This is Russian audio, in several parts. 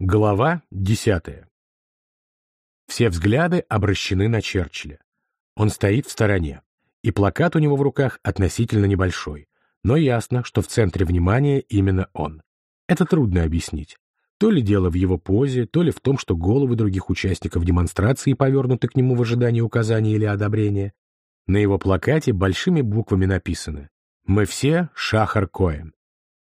Глава десятая. Все взгляды обращены на Черчилля. Он стоит в стороне, и плакат у него в руках относительно небольшой, но ясно, что в центре внимания именно он. Это трудно объяснить. То ли дело в его позе, то ли в том, что головы других участников демонстрации повернуты к нему в ожидании указания или одобрения. На его плакате большими буквами написано «Мы все Шахар Коэн».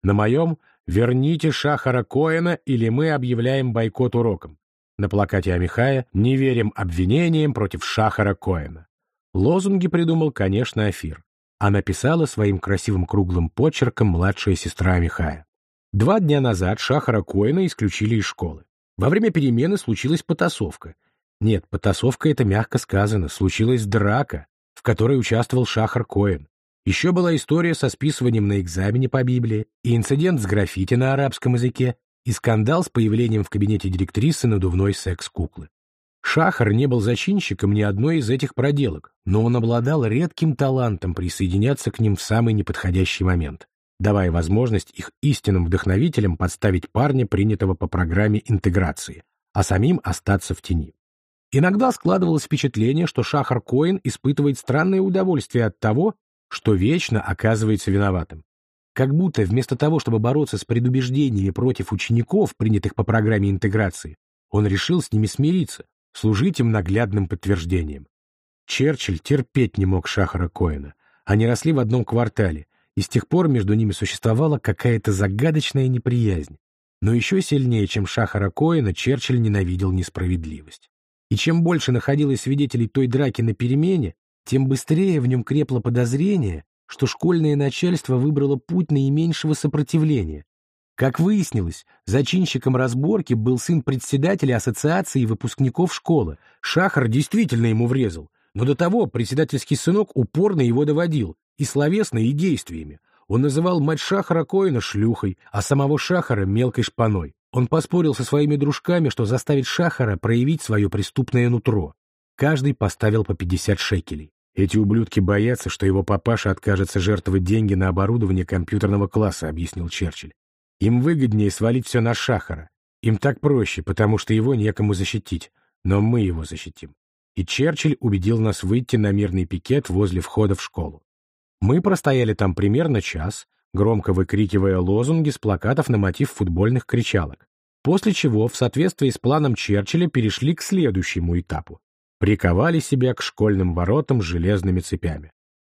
На моем «Верните Шахара Коэна, или мы объявляем бойкот урокам». На плакате Амихая «Не верим обвинениям против Шахара Коэна». Лозунги придумал, конечно, Афир, а написала своим красивым круглым почерком младшая сестра Амихая. Два дня назад Шахара Коэна исключили из школы. Во время перемены случилась потасовка. Нет, потасовка — это мягко сказано, случилась драка, в которой участвовал Шахар Коэн. Еще была история со списыванием на экзамене по Библии, и инцидент с граффити на арабском языке, и скандал с появлением в кабинете директрисы надувной секс-куклы. Шахар не был зачинщиком ни одной из этих проделок, но он обладал редким талантом присоединяться к ним в самый неподходящий момент, давая возможность их истинным вдохновителям подставить парня, принятого по программе интеграции, а самим остаться в тени. Иногда складывалось впечатление, что Шахар Коин испытывает странное удовольствие от того, что вечно оказывается виноватым. Как будто вместо того, чтобы бороться с предубеждениями против учеников, принятых по программе интеграции, он решил с ними смириться, служить им наглядным подтверждением. Черчилль терпеть не мог Шахара Коэна. Они росли в одном квартале, и с тех пор между ними существовала какая-то загадочная неприязнь. Но еще сильнее, чем Шахара Коэна, Черчилль ненавидел несправедливость. И чем больше находилось свидетелей той драки на перемене, тем быстрее в нем крепло подозрение, что школьное начальство выбрало путь наименьшего сопротивления. Как выяснилось, зачинщиком разборки был сын председателя Ассоциации выпускников школы. Шахар действительно ему врезал, но до того председательский сынок упорно его доводил, и словесно, и действиями. Он называл мать Шахара Коина шлюхой, а самого Шахара мелкой шпаной. Он поспорил со своими дружками, что заставит Шахара проявить свое преступное нутро. Каждый поставил по 50 шекелей. Эти ублюдки боятся, что его папаша откажется жертвовать деньги на оборудование компьютерного класса, объяснил Черчилль. Им выгоднее свалить все на Шахара. Им так проще, потому что его некому защитить. Но мы его защитим. И Черчилль убедил нас выйти на мирный пикет возле входа в школу. Мы простояли там примерно час, громко выкрикивая лозунги с плакатов на мотив футбольных кричалок. После чего, в соответствии с планом Черчилля, перешли к следующему этапу приковали себя к школьным воротам железными цепями.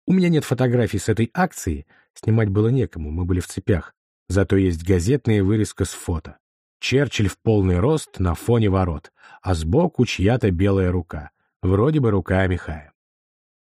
У меня нет фотографий с этой акции, снимать было некому, мы были в цепях. Зато есть газетная вырезка с фото. Черчилль в полный рост на фоне ворот, а сбоку чья-то белая рука, вроде бы рука Михая.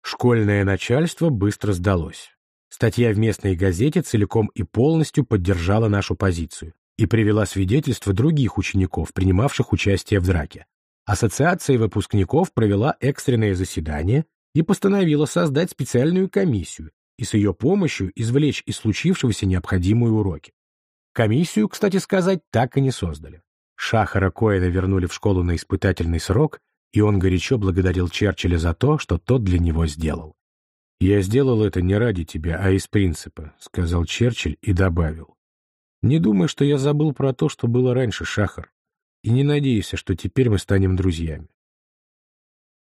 Школьное начальство быстро сдалось. Статья в местной газете целиком и полностью поддержала нашу позицию и привела свидетельства других учеников, принимавших участие в драке. Ассоциация выпускников провела экстренное заседание и постановила создать специальную комиссию и с ее помощью извлечь из случившегося необходимые уроки. Комиссию, кстати сказать, так и не создали. Шахара Коэна вернули в школу на испытательный срок, и он горячо благодарил Черчилля за то, что тот для него сделал. «Я сделал это не ради тебя, а из принципа», — сказал Черчилль и добавил. «Не думай, что я забыл про то, что было раньше, Шахар и не надейся, что теперь мы станем друзьями.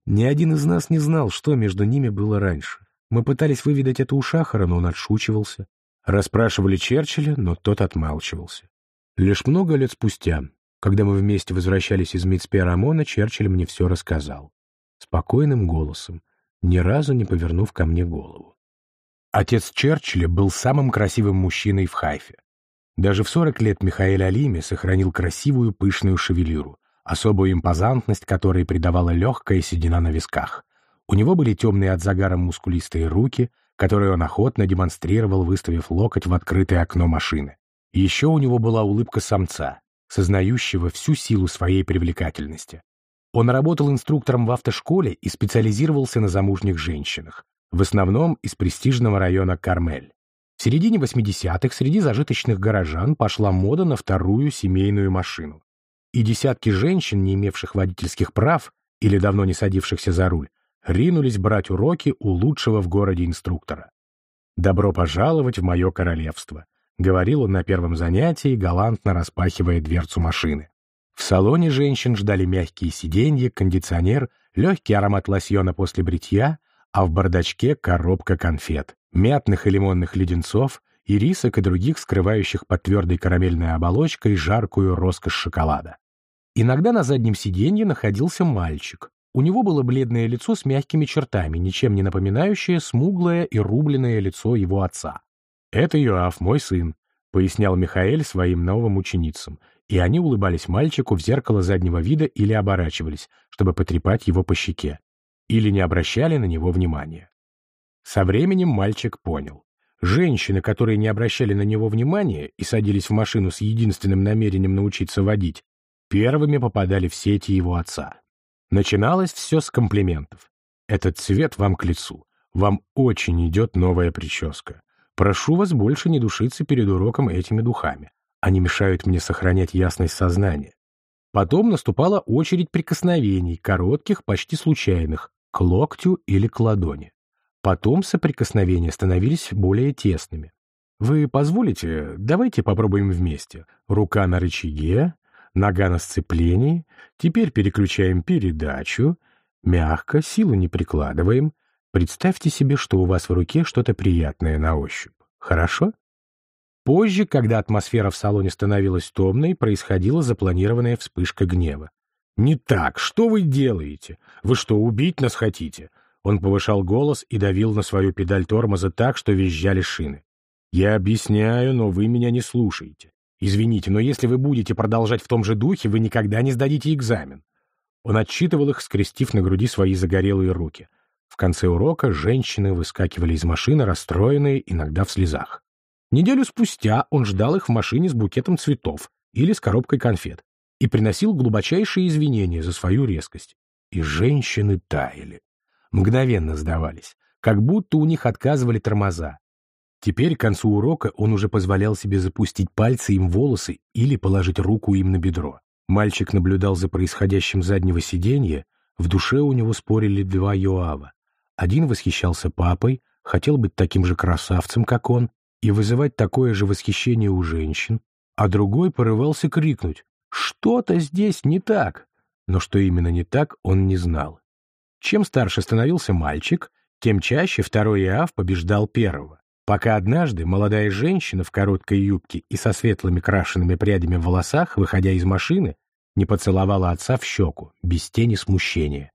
Ни один из нас не знал, что между ними было раньше. Мы пытались выведать это у Шахара, но он отшучивался. Расспрашивали Черчилля, но тот отмалчивался. Лишь много лет спустя, когда мы вместе возвращались из Мицпе-Рамона, Черчилль мне все рассказал. Спокойным голосом, ни разу не повернув ко мне голову. Отец Черчилля был самым красивым мужчиной в Хайфе. Даже в 40 лет Михаил Алими сохранил красивую пышную шевелюру, особую импозантность которой придавала легкая седина на висках. У него были темные от загара мускулистые руки, которые он охотно демонстрировал, выставив локоть в открытое окно машины. Еще у него была улыбка самца, сознающего всю силу своей привлекательности. Он работал инструктором в автошколе и специализировался на замужних женщинах, в основном из престижного района Кармель. В середине 80-х среди зажиточных горожан пошла мода на вторую семейную машину. И десятки женщин, не имевших водительских прав или давно не садившихся за руль, ринулись брать уроки у лучшего в городе инструктора. «Добро пожаловать в мое королевство», — говорил он на первом занятии, галантно распахивая дверцу машины. В салоне женщин ждали мягкие сиденья, кондиционер, легкий аромат лосьона после бритья, а в бардачке коробка конфет, мятных и лимонных леденцов, ирисок и других, скрывающих под твердой карамельной оболочкой жаркую роскошь шоколада. Иногда на заднем сиденье находился мальчик. У него было бледное лицо с мягкими чертами, ничем не напоминающее смуглое и рубленное лицо его отца. «Это Йоав, мой сын», — пояснял Михаэль своим новым ученицам, и они улыбались мальчику в зеркало заднего вида или оборачивались, чтобы потрепать его по щеке, или не обращали на него внимания. Со временем мальчик понял. Женщины, которые не обращали на него внимания и садились в машину с единственным намерением научиться водить, первыми попадали в сети его отца. Начиналось все с комплиментов. «Этот цвет вам к лицу. Вам очень идет новая прическа. Прошу вас больше не душиться перед уроком этими духами. Они мешают мне сохранять ясность сознания. Потом наступала очередь прикосновений, коротких, почти случайных, к локтю или к ладони. Потом соприкосновения становились более тесными. Вы позволите, давайте попробуем вместе. Рука на рычаге, нога на сцеплении. Теперь переключаем передачу. Мягко, силу не прикладываем. Представьте себе, что у вас в руке что-то приятное на ощупь. Хорошо? Позже, когда атмосфера в салоне становилась томной, происходила запланированная вспышка гнева. «Не так! Что вы делаете? Вы что, убить нас хотите?» Он повышал голос и давил на свою педаль тормоза так, что визжали шины. «Я объясняю, но вы меня не слушаете. Извините, но если вы будете продолжать в том же духе, вы никогда не сдадите экзамен». Он отчитывал их, скрестив на груди свои загорелые руки. В конце урока женщины выскакивали из машины, расстроенные, иногда в слезах. Неделю спустя он ждал их в машине с букетом цветов или с коробкой конфет и приносил глубочайшие извинения за свою резкость. И женщины таяли. Мгновенно сдавались, как будто у них отказывали тормоза. Теперь к концу урока он уже позволял себе запустить пальцы им в волосы или положить руку им на бедро. Мальчик наблюдал за происходящим заднего сиденья, в душе у него спорили два Йоава. Один восхищался папой, хотел быть таким же красавцем, как он, и вызывать такое же восхищение у женщин, а другой порывался крикнуть «Что-то здесь не так!» Но что именно не так, он не знал. Чем старше становился мальчик, тем чаще второй Иав побеждал первого, пока однажды молодая женщина в короткой юбке и со светлыми крашенными прядями в волосах, выходя из машины, не поцеловала отца в щеку, без тени смущения.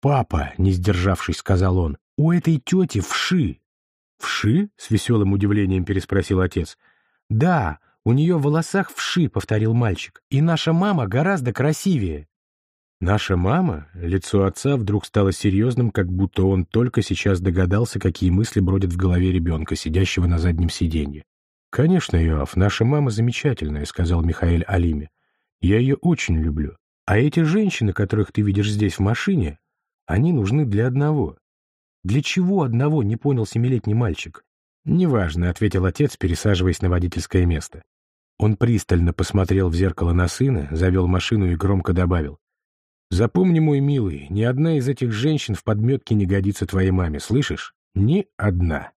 «Папа», — не сдержавшись, сказал он, — «у этой тети вши, «Вши?» — с веселым удивлением переспросил отец. «Да, у нее в волосах вши», — повторил мальчик. «И наша мама гораздо красивее». «Наша мама?» — лицо отца вдруг стало серьезным, как будто он только сейчас догадался, какие мысли бродят в голове ребенка, сидящего на заднем сиденье. «Конечно, Иоаф, наша мама замечательная», — сказал Михаил Алиме. «Я ее очень люблю. А эти женщины, которых ты видишь здесь в машине, они нужны для одного для чего одного, не понял семилетний мальчик? «Неважно», — ответил отец, пересаживаясь на водительское место. Он пристально посмотрел в зеркало на сына, завел машину и громко добавил. «Запомни, мой милый, ни одна из этих женщин в подметке не годится твоей маме, слышишь? Ни одна».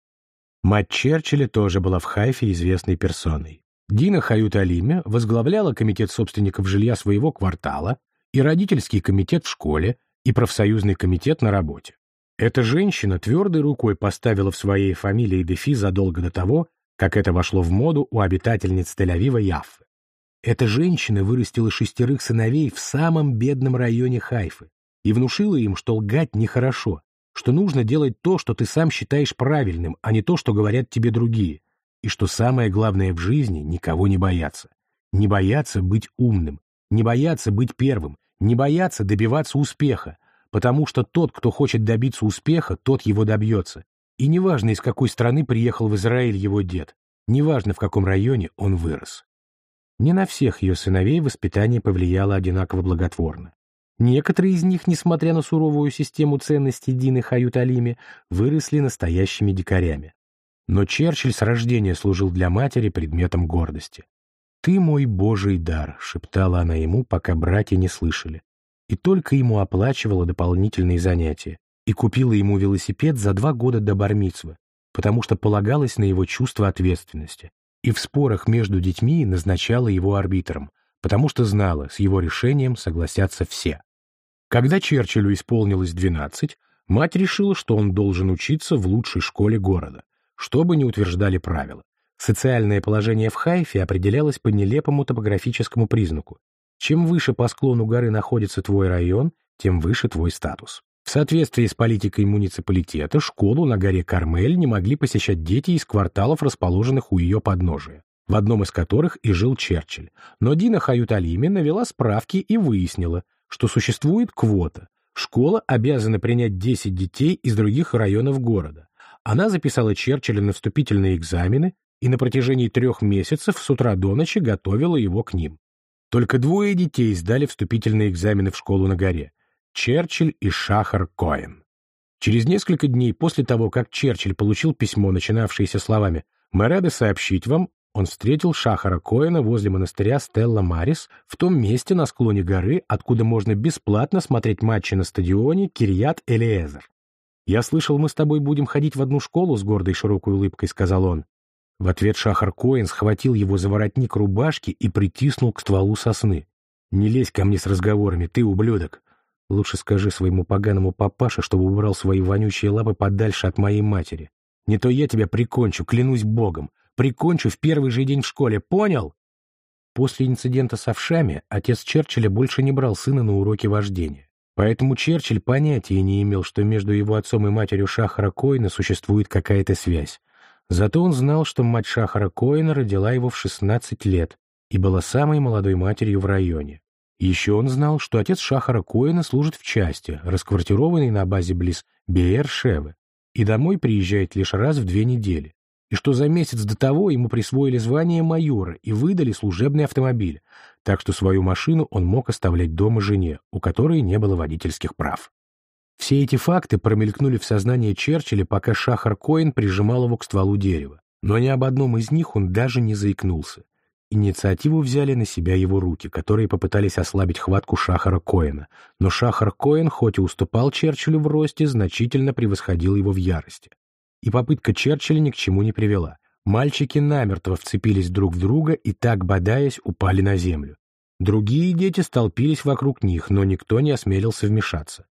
Мать Черчилля тоже была в Хайфе известной персоной. Дина Хают-Алиме возглавляла комитет собственников жилья своего квартала и родительский комитет в школе и профсоюзный комитет на работе. Эта женщина твердой рукой поставила в своей фамилии Дефи задолго до того, как это вошло в моду у обитательниц Тель-Авива Яффы. Эта женщина вырастила шестерых сыновей в самом бедном районе Хайфы и внушила им, что лгать нехорошо, что нужно делать то, что ты сам считаешь правильным, а не то, что говорят тебе другие, и что самое главное в жизни — никого не бояться. Не бояться быть умным, не бояться быть первым, не бояться добиваться успеха, потому что тот, кто хочет добиться успеха, тот его добьется. И неважно, из какой страны приехал в Израиль его дед, неважно, в каком районе он вырос. Не на всех ее сыновей воспитание повлияло одинаково благотворно. Некоторые из них, несмотря на суровую систему ценностей Дины Хают-Алиме, выросли настоящими дикарями. Но Черчилль с рождения служил для матери предметом гордости. «Ты мой божий дар», — шептала она ему, пока братья не слышали и только ему оплачивала дополнительные занятия и купила ему велосипед за два года до бармицвы, потому что полагалась на его чувство ответственности, и в спорах между детьми назначала его арбитром, потому что знала, с его решением согласятся все. Когда Черчиллю исполнилось 12, мать решила, что он должен учиться в лучшей школе города, что бы ни утверждали правила. Социальное положение в Хайфе определялось по нелепому топографическому признаку. Чем выше по склону горы находится твой район, тем выше твой статус. В соответствии с политикой муниципалитета, школу на горе Кармель не могли посещать дети из кварталов, расположенных у ее подножия, в одном из которых и жил Черчилль. Но Дина Хают-Алими навела справки и выяснила, что существует квота. Школа обязана принять 10 детей из других районов города. Она записала Черчилля на вступительные экзамены и на протяжении трех месяцев с утра до ночи готовила его к ним. Только двое детей сдали вступительные экзамены в школу на горе — Черчилль и Шахар Коэн. Через несколько дней после того, как Черчилль получил письмо, начинавшееся словами «Мы рады сообщить вам», он встретил Шахара Коэна возле монастыря Стелла Марис в том месте на склоне горы, откуда можно бесплатно смотреть матчи на стадионе Кирьят Элиезер. «Я слышал, мы с тобой будем ходить в одну школу с гордой широкой улыбкой», — сказал он. В ответ Шахар Коэн схватил его за воротник рубашки и притиснул к стволу сосны. «Не лезь ко мне с разговорами, ты ублюдок. Лучше скажи своему поганому папаше, чтобы убрал свои вонючие лапы подальше от моей матери. Не то я тебя прикончу, клянусь богом. Прикончу в первый же день в школе, понял?» После инцидента с овшами отец Черчилля больше не брал сына на уроки вождения. Поэтому Черчилль понятия не имел, что между его отцом и матерью Шахара Коина существует какая-то связь. Зато он знал, что мать Шахара Коэна родила его в 16 лет и была самой молодой матерью в районе. Еще он знал, что отец Шахара Коэна служит в части, расквартированной на базе близ Беэр-Шевы, и домой приезжает лишь раз в две недели, и что за месяц до того ему присвоили звание майора и выдали служебный автомобиль, так что свою машину он мог оставлять дома жене, у которой не было водительских прав. Все эти факты промелькнули в сознании Черчилля, пока Шахар Коэн прижимал его к стволу дерева. Но ни об одном из них он даже не заикнулся. Инициативу взяли на себя его руки, которые попытались ослабить хватку Шахара Коэна. Но Шахар Коэн, хоть и уступал Черчиллю в росте, значительно превосходил его в ярости. И попытка Черчилля ни к чему не привела. Мальчики намертво вцепились друг в друга и так, бодаясь, упали на землю. Другие дети столпились вокруг них, но никто не осмелился вмешаться.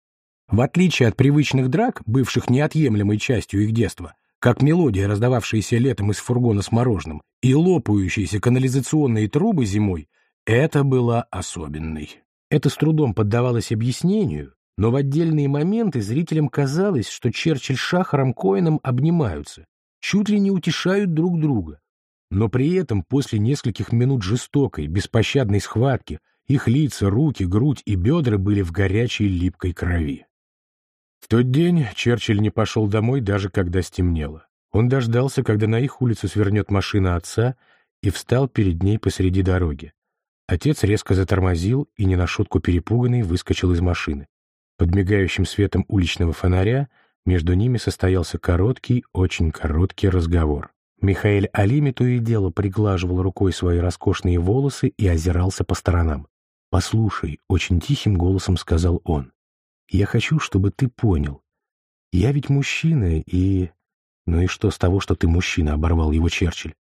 В отличие от привычных драк, бывших неотъемлемой частью их детства, как мелодия, раздававшаяся летом из фургона с мороженым, и лопающиеся канализационные трубы зимой, это было особенной. Это с трудом поддавалось объяснению, но в отдельные моменты зрителям казалось, что Черчилль с Шахаром Коэном обнимаются, чуть ли не утешают друг друга. Но при этом после нескольких минут жестокой, беспощадной схватки их лица, руки, грудь и бедра были в горячей липкой крови. В тот день Черчилль не пошел домой, даже когда стемнело. Он дождался, когда на их улицу свернет машина отца, и встал перед ней посреди дороги. Отец резко затормозил и, не на шутку перепуганный, выскочил из машины. Под мигающим светом уличного фонаря между ними состоялся короткий, очень короткий разговор. Михаил Алими то и дело приглаживал рукой свои роскошные волосы и озирался по сторонам. «Послушай», — очень тихим голосом сказал он, я хочу, чтобы ты понял. Я ведь мужчина, и... Ну и что с того, что ты мужчина, оборвал его Черчилль.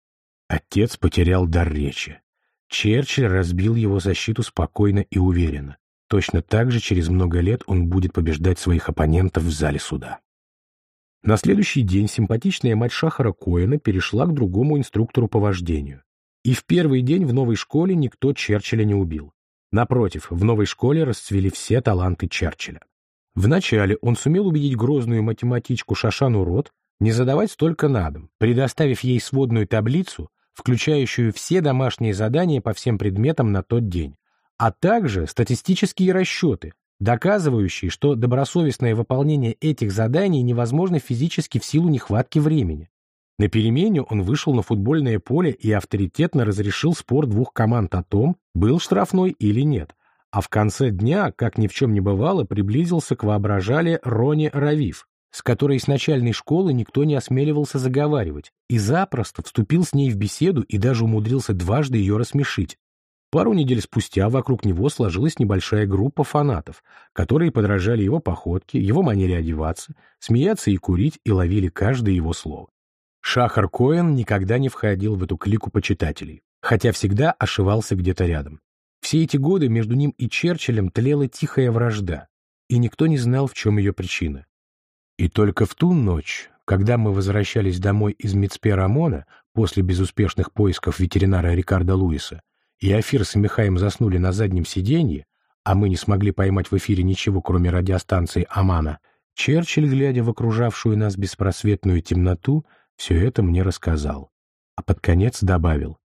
Отец потерял дар речи. Черчилль разбил его защиту спокойно и уверенно. Точно так же через много лет он будет побеждать своих оппонентов в зале суда. На следующий день симпатичная мать Шахара Коэна перешла к другому инструктору по вождению. И в первый день в новой школе никто Черчилля не убил. Напротив, в новой школе расцвели все таланты Черчилля. Вначале он сумел убедить грозную математичку Шашану Рот не задавать столько на дом, предоставив ей сводную таблицу, включающую все домашние задания по всем предметам на тот день, а также статистические расчеты, доказывающие, что добросовестное выполнение этих заданий невозможно физически в силу нехватки времени. На перемене он вышел на футбольное поле и авторитетно разрешил спор двух команд о том, был штрафной или нет, а в конце дня, как ни в чем не бывало, приблизился к воображале Роне Равив, с которой с начальной школы никто не осмеливался заговаривать, и запросто вступил с ней в беседу и даже умудрился дважды ее рассмешить. Пару недель спустя вокруг него сложилась небольшая группа фанатов, которые подражали его походке, его манере одеваться, смеяться и курить и ловили каждое его слово. Шахар Коэн никогда не входил в эту клику почитателей, хотя всегда ошивался где-то рядом. Все эти годы между ним и Черчиллем тлела тихая вражда, и никто не знал, в чем ее причина. И только в ту ночь, когда мы возвращались домой из Мицпе-Рамона после безуспешных поисков ветеринара Рикардо Луиса, и Афир с Михаем заснули на заднем сиденье, а мы не смогли поймать в эфире ничего, кроме радиостанции «Амана», Черчилль, глядя в окружавшую нас беспросветную темноту, все это мне рассказал. А под конец добавил.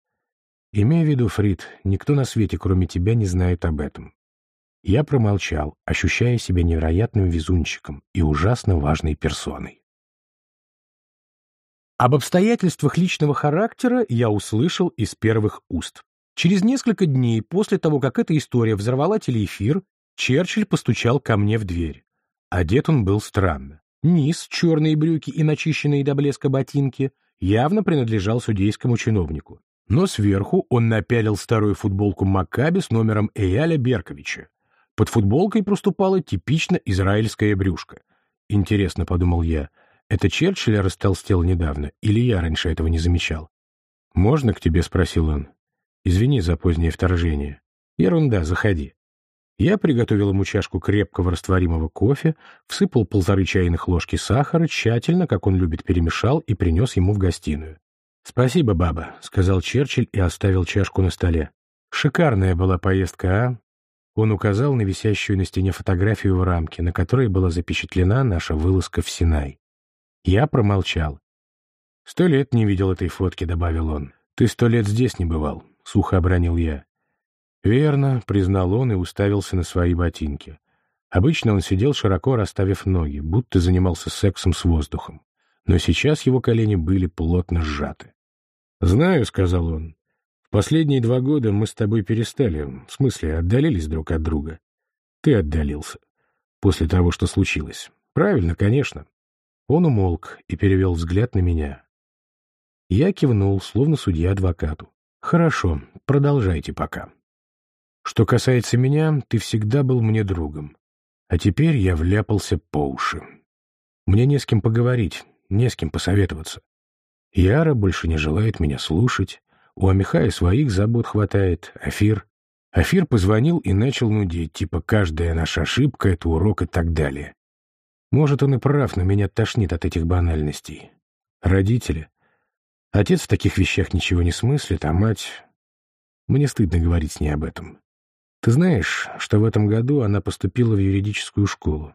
«Имей в виду, Фрид, никто на свете, кроме тебя, не знает об этом». Я промолчал, ощущая себя невероятным везунчиком и ужасно важной персоной. Об обстоятельствах личного характера я услышал из первых уст. Через несколько дней после того, как эта история взорвала телеэфир, Черчилль постучал ко мне в дверь. Одет он был странно. Низ, черные брюки и начищенные до блеска ботинки, явно принадлежал судейскому чиновнику. Но сверху он напялил старую футболку Маккаби с номером Эяля Берковича. Под футболкой проступала типично израильская брюшка. Интересно, подумал я, это Черчилль растолстел недавно, или я раньше этого не замечал? «Можно к тебе?» — спросил он. «Извини за позднее вторжение». «Ерунда, заходи». Я приготовил ему чашку крепкого растворимого кофе, всыпал полторы чайных ложки сахара, тщательно, как он любит, перемешал и принес ему в гостиную. «Спасибо, баба», — сказал Черчилль и оставил чашку на столе. «Шикарная была поездка, а?» Он указал на висящую на стене фотографию в рамке, на которой была запечатлена наша вылазка в Синай. Я промолчал. «Сто лет не видел этой фотки», — добавил он. «Ты сто лет здесь не бывал», — сухо обронил я. «Верно», — признал он и уставился на свои ботинки. Обычно он сидел, широко расставив ноги, будто занимался сексом с воздухом. Но сейчас его колени были плотно сжаты. «Знаю», — сказал он, — «в последние два года мы с тобой перестали, в смысле, отдалились друг от друга. Ты отдалился. После того, что случилось. Правильно, конечно». Он умолк и перевел взгляд на меня. Я кивнул, словно судья адвокату. «Хорошо, продолжайте пока». Что касается меня, ты всегда был мне другом. А теперь я вляпался по уши. Мне не с кем поговорить, не с кем посоветоваться. Яра больше не желает меня слушать. У Амихая своих забот хватает. Афир. Афир позвонил и начал нудить, типа каждая наша ошибка — это урок и так далее. Может, он и прав, но меня тошнит от этих банальностей. Родители. Отец в таких вещах ничего не смыслит, а мать... Мне стыдно говорить с ней об этом. Ты знаешь, что в этом году она поступила в юридическую школу.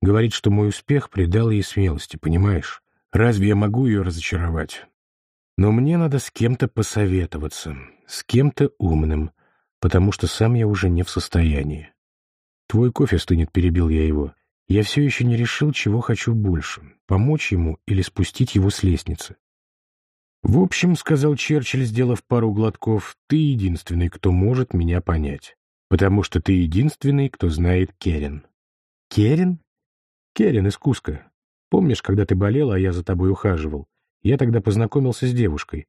Говорит, что мой успех придал ей смелости, понимаешь? Разве я могу ее разочаровать? Но мне надо с кем-то посоветоваться, с кем-то умным, потому что сам я уже не в состоянии. Твой кофе стынет, перебил я его. Я все еще не решил, чего хочу больше — помочь ему или спустить его с лестницы. «В общем, — сказал Черчилль, сделав пару глотков, — ты единственный, кто может меня понять потому что ты единственный, кто знает Керен. Керен? Керен из Куска. Помнишь, когда ты болела, а я за тобой ухаживал? Я тогда познакомился с девушкой.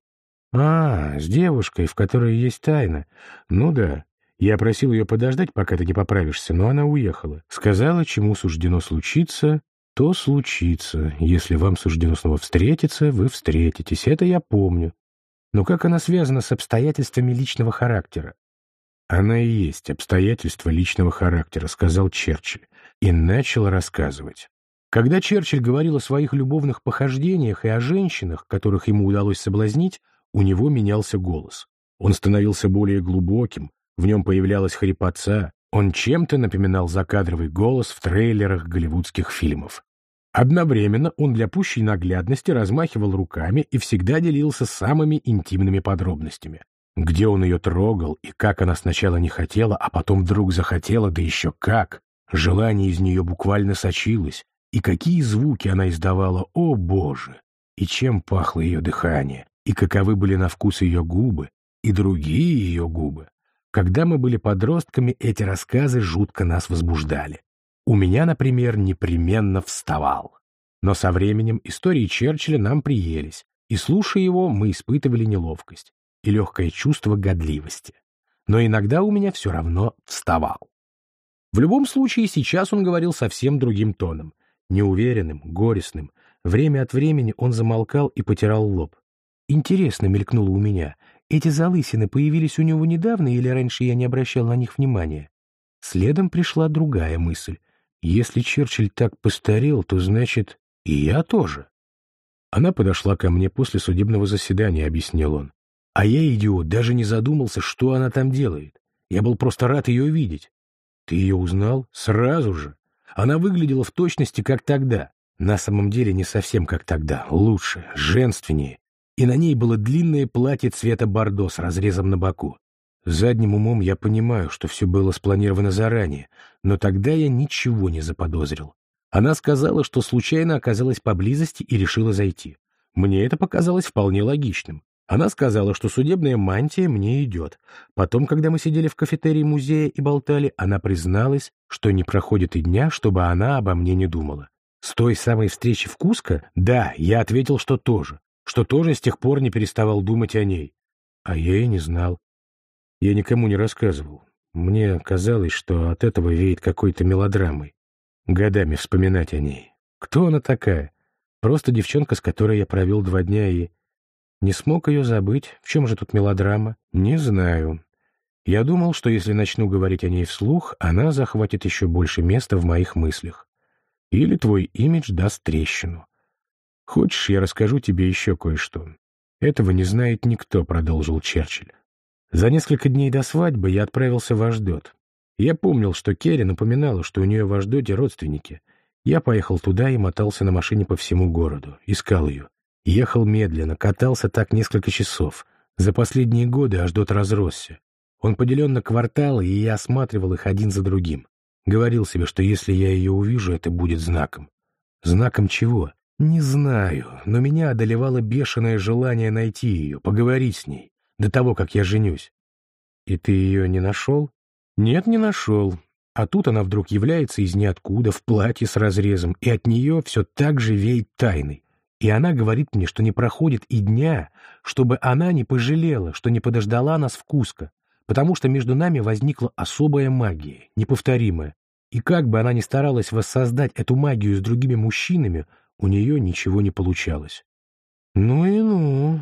А, с девушкой, в которой есть тайна. Ну да. Я просил ее подождать, пока ты не поправишься, но она уехала. Сказала, чему суждено случиться, то случится. Если вам суждено снова встретиться, вы встретитесь. Это я помню. Но как она связана с обстоятельствами личного характера? «Она и есть обстоятельства личного характера», — сказал Черчилль, и начал рассказывать. Когда Черчилль говорил о своих любовных похождениях и о женщинах, которых ему удалось соблазнить, у него менялся голос. Он становился более глубоким, в нем появлялась хрипотца, он чем-то напоминал закадровый голос в трейлерах голливудских фильмов. Одновременно он для пущей наглядности размахивал руками и всегда делился самыми интимными подробностями. Где он ее трогал, и как она сначала не хотела, а потом вдруг захотела, да еще как. Желание из нее буквально сочилось. И какие звуки она издавала, о боже! И чем пахло ее дыхание, и каковы были на вкус ее губы, и другие ее губы. Когда мы были подростками, эти рассказы жутко нас возбуждали. У меня, например, непременно вставал. Но со временем истории Черчилля нам приелись, и, слушая его, мы испытывали неловкость и легкое чувство годливости. Но иногда у меня все равно вставал. В любом случае, сейчас он говорил совсем другим тоном, неуверенным, горестным. Время от времени он замолкал и потирал лоб. Интересно мелькнуло у меня, Эти залысины появились у него недавно или раньше я не обращал на них внимания? Следом пришла другая мысль. Если Черчилль так постарел, то значит и я тоже. Она подошла ко мне после судебного заседания, объяснил он. А я, идиот, даже не задумался, что она там делает. Я был просто рад ее видеть. Ты ее узнал? Сразу же. Она выглядела в точности, как тогда. На самом деле не совсем как тогда. Лучше, женственнее. И на ней было длинное платье цвета бордо с разрезом на боку. Задним умом я понимаю, что все было спланировано заранее, но тогда я ничего не заподозрил. Она сказала, что случайно оказалась поблизости и решила зайти. Мне это показалось вполне логичным. Она сказала, что судебная мантия мне идет. Потом, когда мы сидели в кафетерии музея и болтали, она призналась, что не проходит и дня, чтобы она обо мне не думала. С той самой встречи в Куско? Да, я ответил, что тоже. Что тоже с тех пор не переставал думать о ней. А я и не знал. Я никому не рассказывал. Мне казалось, что от этого веет какой-то мелодрамой. Годами вспоминать о ней. Кто она такая? Просто девчонка, с которой я провел два дня и... Не смог ее забыть. В чем же тут мелодрама? Не знаю. Я думал, что если начну говорить о ней вслух, она захватит еще больше места в моих мыслях. Или твой имидж даст трещину. Хочешь, я расскажу тебе еще кое-что? Этого не знает никто, продолжил Черчилль. За несколько дней до свадьбы я отправился в Аждот. Я помнил, что Керри напоминала, что у нее в Аждоте родственники. Я поехал туда и мотался на машине по всему городу, искал ее. Ехал медленно, катался так несколько часов. За последние годы Аждот разросся. Он поделен на кварталы, и я осматривал их один за другим. Говорил себе, что если я ее увижу, это будет знаком. Знаком чего? Не знаю, но меня одолевало бешеное желание найти ее, поговорить с ней, до того, как я женюсь. И ты ее не нашел? Нет, не нашел. А тут она вдруг является из ниоткуда в платье с разрезом, и от нее все так же веет тайной. И она говорит мне, что не проходит и дня, чтобы она не пожалела, что не подождала нас в Куско, потому что между нами возникла особая магия, неповторимая. И как бы она ни старалась воссоздать эту магию с другими мужчинами, у нее ничего не получалось. Ну и ну,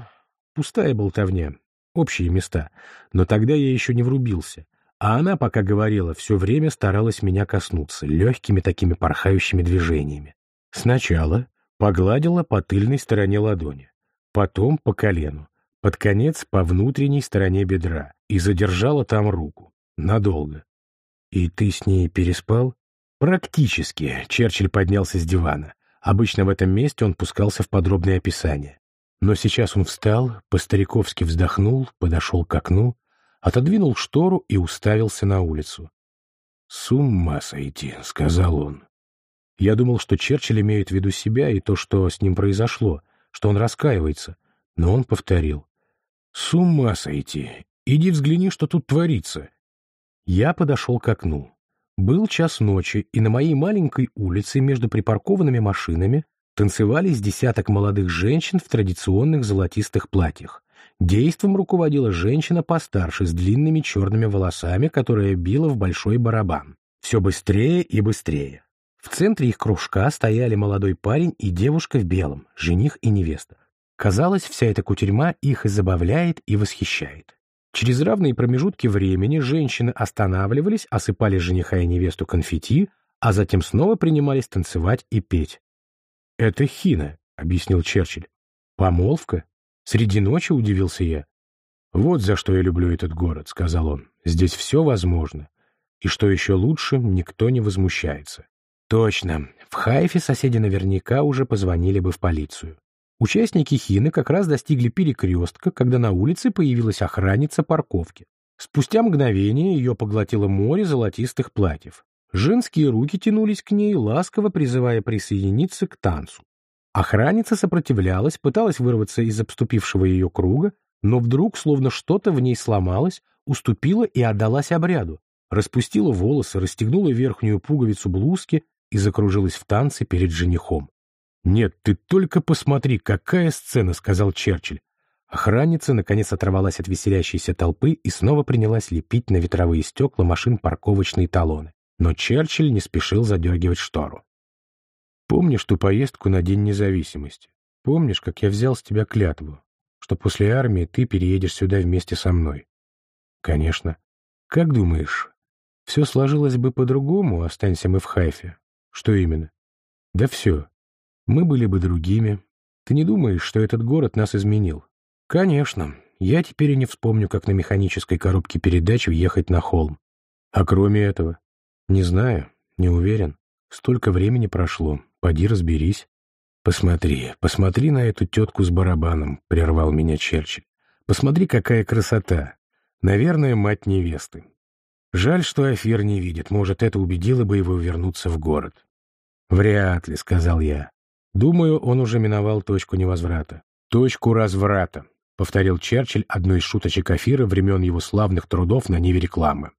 пустая болтовня, общие места. Но тогда я еще не врубился. А она, пока говорила, все время старалась меня коснуться, легкими такими порхающими движениями. Сначала Погладила по тыльной стороне ладони, потом по колену, под конец по внутренней стороне бедра и задержала там руку. Надолго. «И ты с ней переспал?» «Практически», — Черчилль поднялся с дивана. Обычно в этом месте он пускался в подробные описания. Но сейчас он встал, по-стариковски вздохнул, подошел к окну, отодвинул штору и уставился на улицу. «С ума сойти», — сказал он. Я думал, что Черчилль имеет в виду себя и то, что с ним произошло, что он раскаивается. Но он повторил. «С ума сойти! Иди взгляни, что тут творится!» Я подошел к окну. Был час ночи, и на моей маленькой улице между припаркованными машинами танцевались десяток молодых женщин в традиционных золотистых платьях. Действом руководила женщина постарше с длинными черными волосами, которая била в большой барабан. Все быстрее и быстрее. В центре их кружка стояли молодой парень и девушка в белом, жених и невеста. Казалось, вся эта кутерьма их и забавляет, и восхищает. Через равные промежутки времени женщины останавливались, осыпали жениха и невесту конфетти, а затем снова принимались танцевать и петь. «Это хина», — объяснил Черчилль. «Помолвка? Среди ночи?» — удивился я. «Вот за что я люблю этот город», — сказал он. «Здесь все возможно. И что еще лучше, никто не возмущается. Точно. В Хайфе соседи наверняка уже позвонили бы в полицию. Участники Хины как раз достигли перекрестка, когда на улице появилась охранница парковки. Спустя мгновение ее поглотило море золотистых платьев. Женские руки тянулись к ней, ласково призывая присоединиться к танцу. Охранница сопротивлялась, пыталась вырваться из обступившего ее круга, но вдруг, словно что-то в ней сломалось, уступила и отдалась обряду. Распустила волосы, расстегнула верхнюю пуговицу блузки и закружилась в танце перед женихом. «Нет, ты только посмотри, какая сцена!» — сказал Черчилль. Охранница, наконец, оторвалась от веселящейся толпы и снова принялась лепить на ветровые стекла машин парковочные талоны. Но Черчилль не спешил задергивать штору. «Помнишь ту поездку на День независимости? Помнишь, как я взял с тебя клятву? что после армии ты переедешь сюда вместе со мной. Конечно. Как думаешь, все сложилось бы по-другому, останься мы в Хайфе? Что именно? Да все. Мы были бы другими. Ты не думаешь, что этот город нас изменил? Конечно. Я теперь и не вспомню, как на механической коробке передач въехать на холм. А кроме этого? Не знаю, не уверен. Столько времени прошло. Поди разберись. «Посмотри, посмотри на эту тетку с барабаном», — прервал меня Черчилль. «Посмотри, какая красота! Наверное, мать невесты. Жаль, что Афир не видит, может, это убедило бы его вернуться в город». «Вряд ли», — сказал я. «Думаю, он уже миновал точку невозврата». «Точку разврата», — повторил Черчилль одну из шуточек Афира времен его славных трудов на ниве рекламы.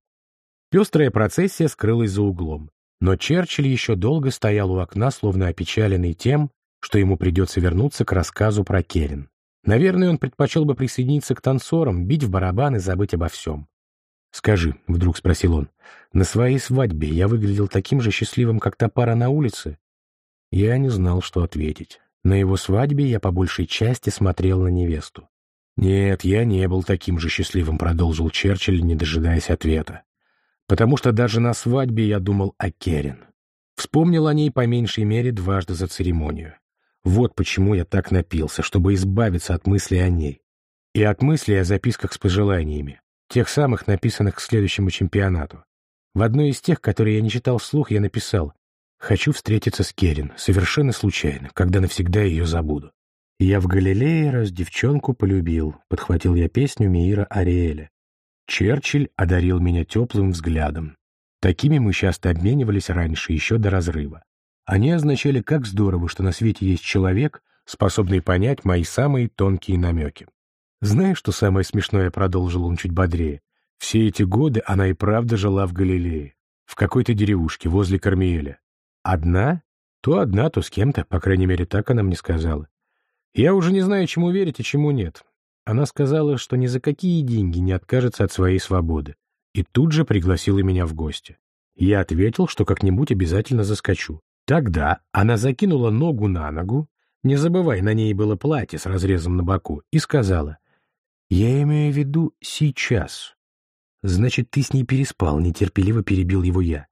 Пестрая процессия скрылась за углом, но Черчилль еще долго стоял у окна, словно опечаленный тем, что ему придется вернуться к рассказу про Керин. Наверное, он предпочел бы присоединиться к танцорам, бить в барабан и забыть обо всем. «Скажи», — вдруг спросил он, — «на своей свадьбе я выглядел таким же счастливым, как та пара на улице?» Я не знал, что ответить. На его свадьбе я по большей части смотрел на невесту. «Нет, я не был таким же счастливым», — продолжил Черчилль, не дожидаясь ответа. «Потому что даже на свадьбе я думал о Керин. Вспомнил о ней по меньшей мере дважды за церемонию. Вот почему я так напился, чтобы избавиться от мысли о ней. И от мысли о записках с пожеланиями, тех самых, написанных к следующему чемпионату. В одной из тех, которые я не читал вслух, я написал «Хочу встретиться с Керин, совершенно случайно, когда навсегда ее забуду». «Я в Галилее раз девчонку полюбил», — подхватил я песню Миира Ариэля. Черчилль одарил меня теплым взглядом. Такими мы часто обменивались раньше, еще до разрыва. Они означали, как здорово, что на свете есть человек, способный понять мои самые тонкие намеки. Знаешь, что самое смешное, продолжил он чуть бодрее? Все эти годы она и правда жила в Галилее, в какой-то деревушке возле Кармиэля. Одна? То одна, то с кем-то, по крайней мере, так она мне сказала. Я уже не знаю, чему верить и чему нет. Она сказала, что ни за какие деньги не откажется от своей свободы, и тут же пригласила меня в гости. Я ответил, что как-нибудь обязательно заскочу. Тогда она закинула ногу на ногу, не забывай, на ней было платье с разрезом на боку, и сказала, «Я имею в виду сейчас». «Значит, ты с ней переспал», — нетерпеливо перебил его я.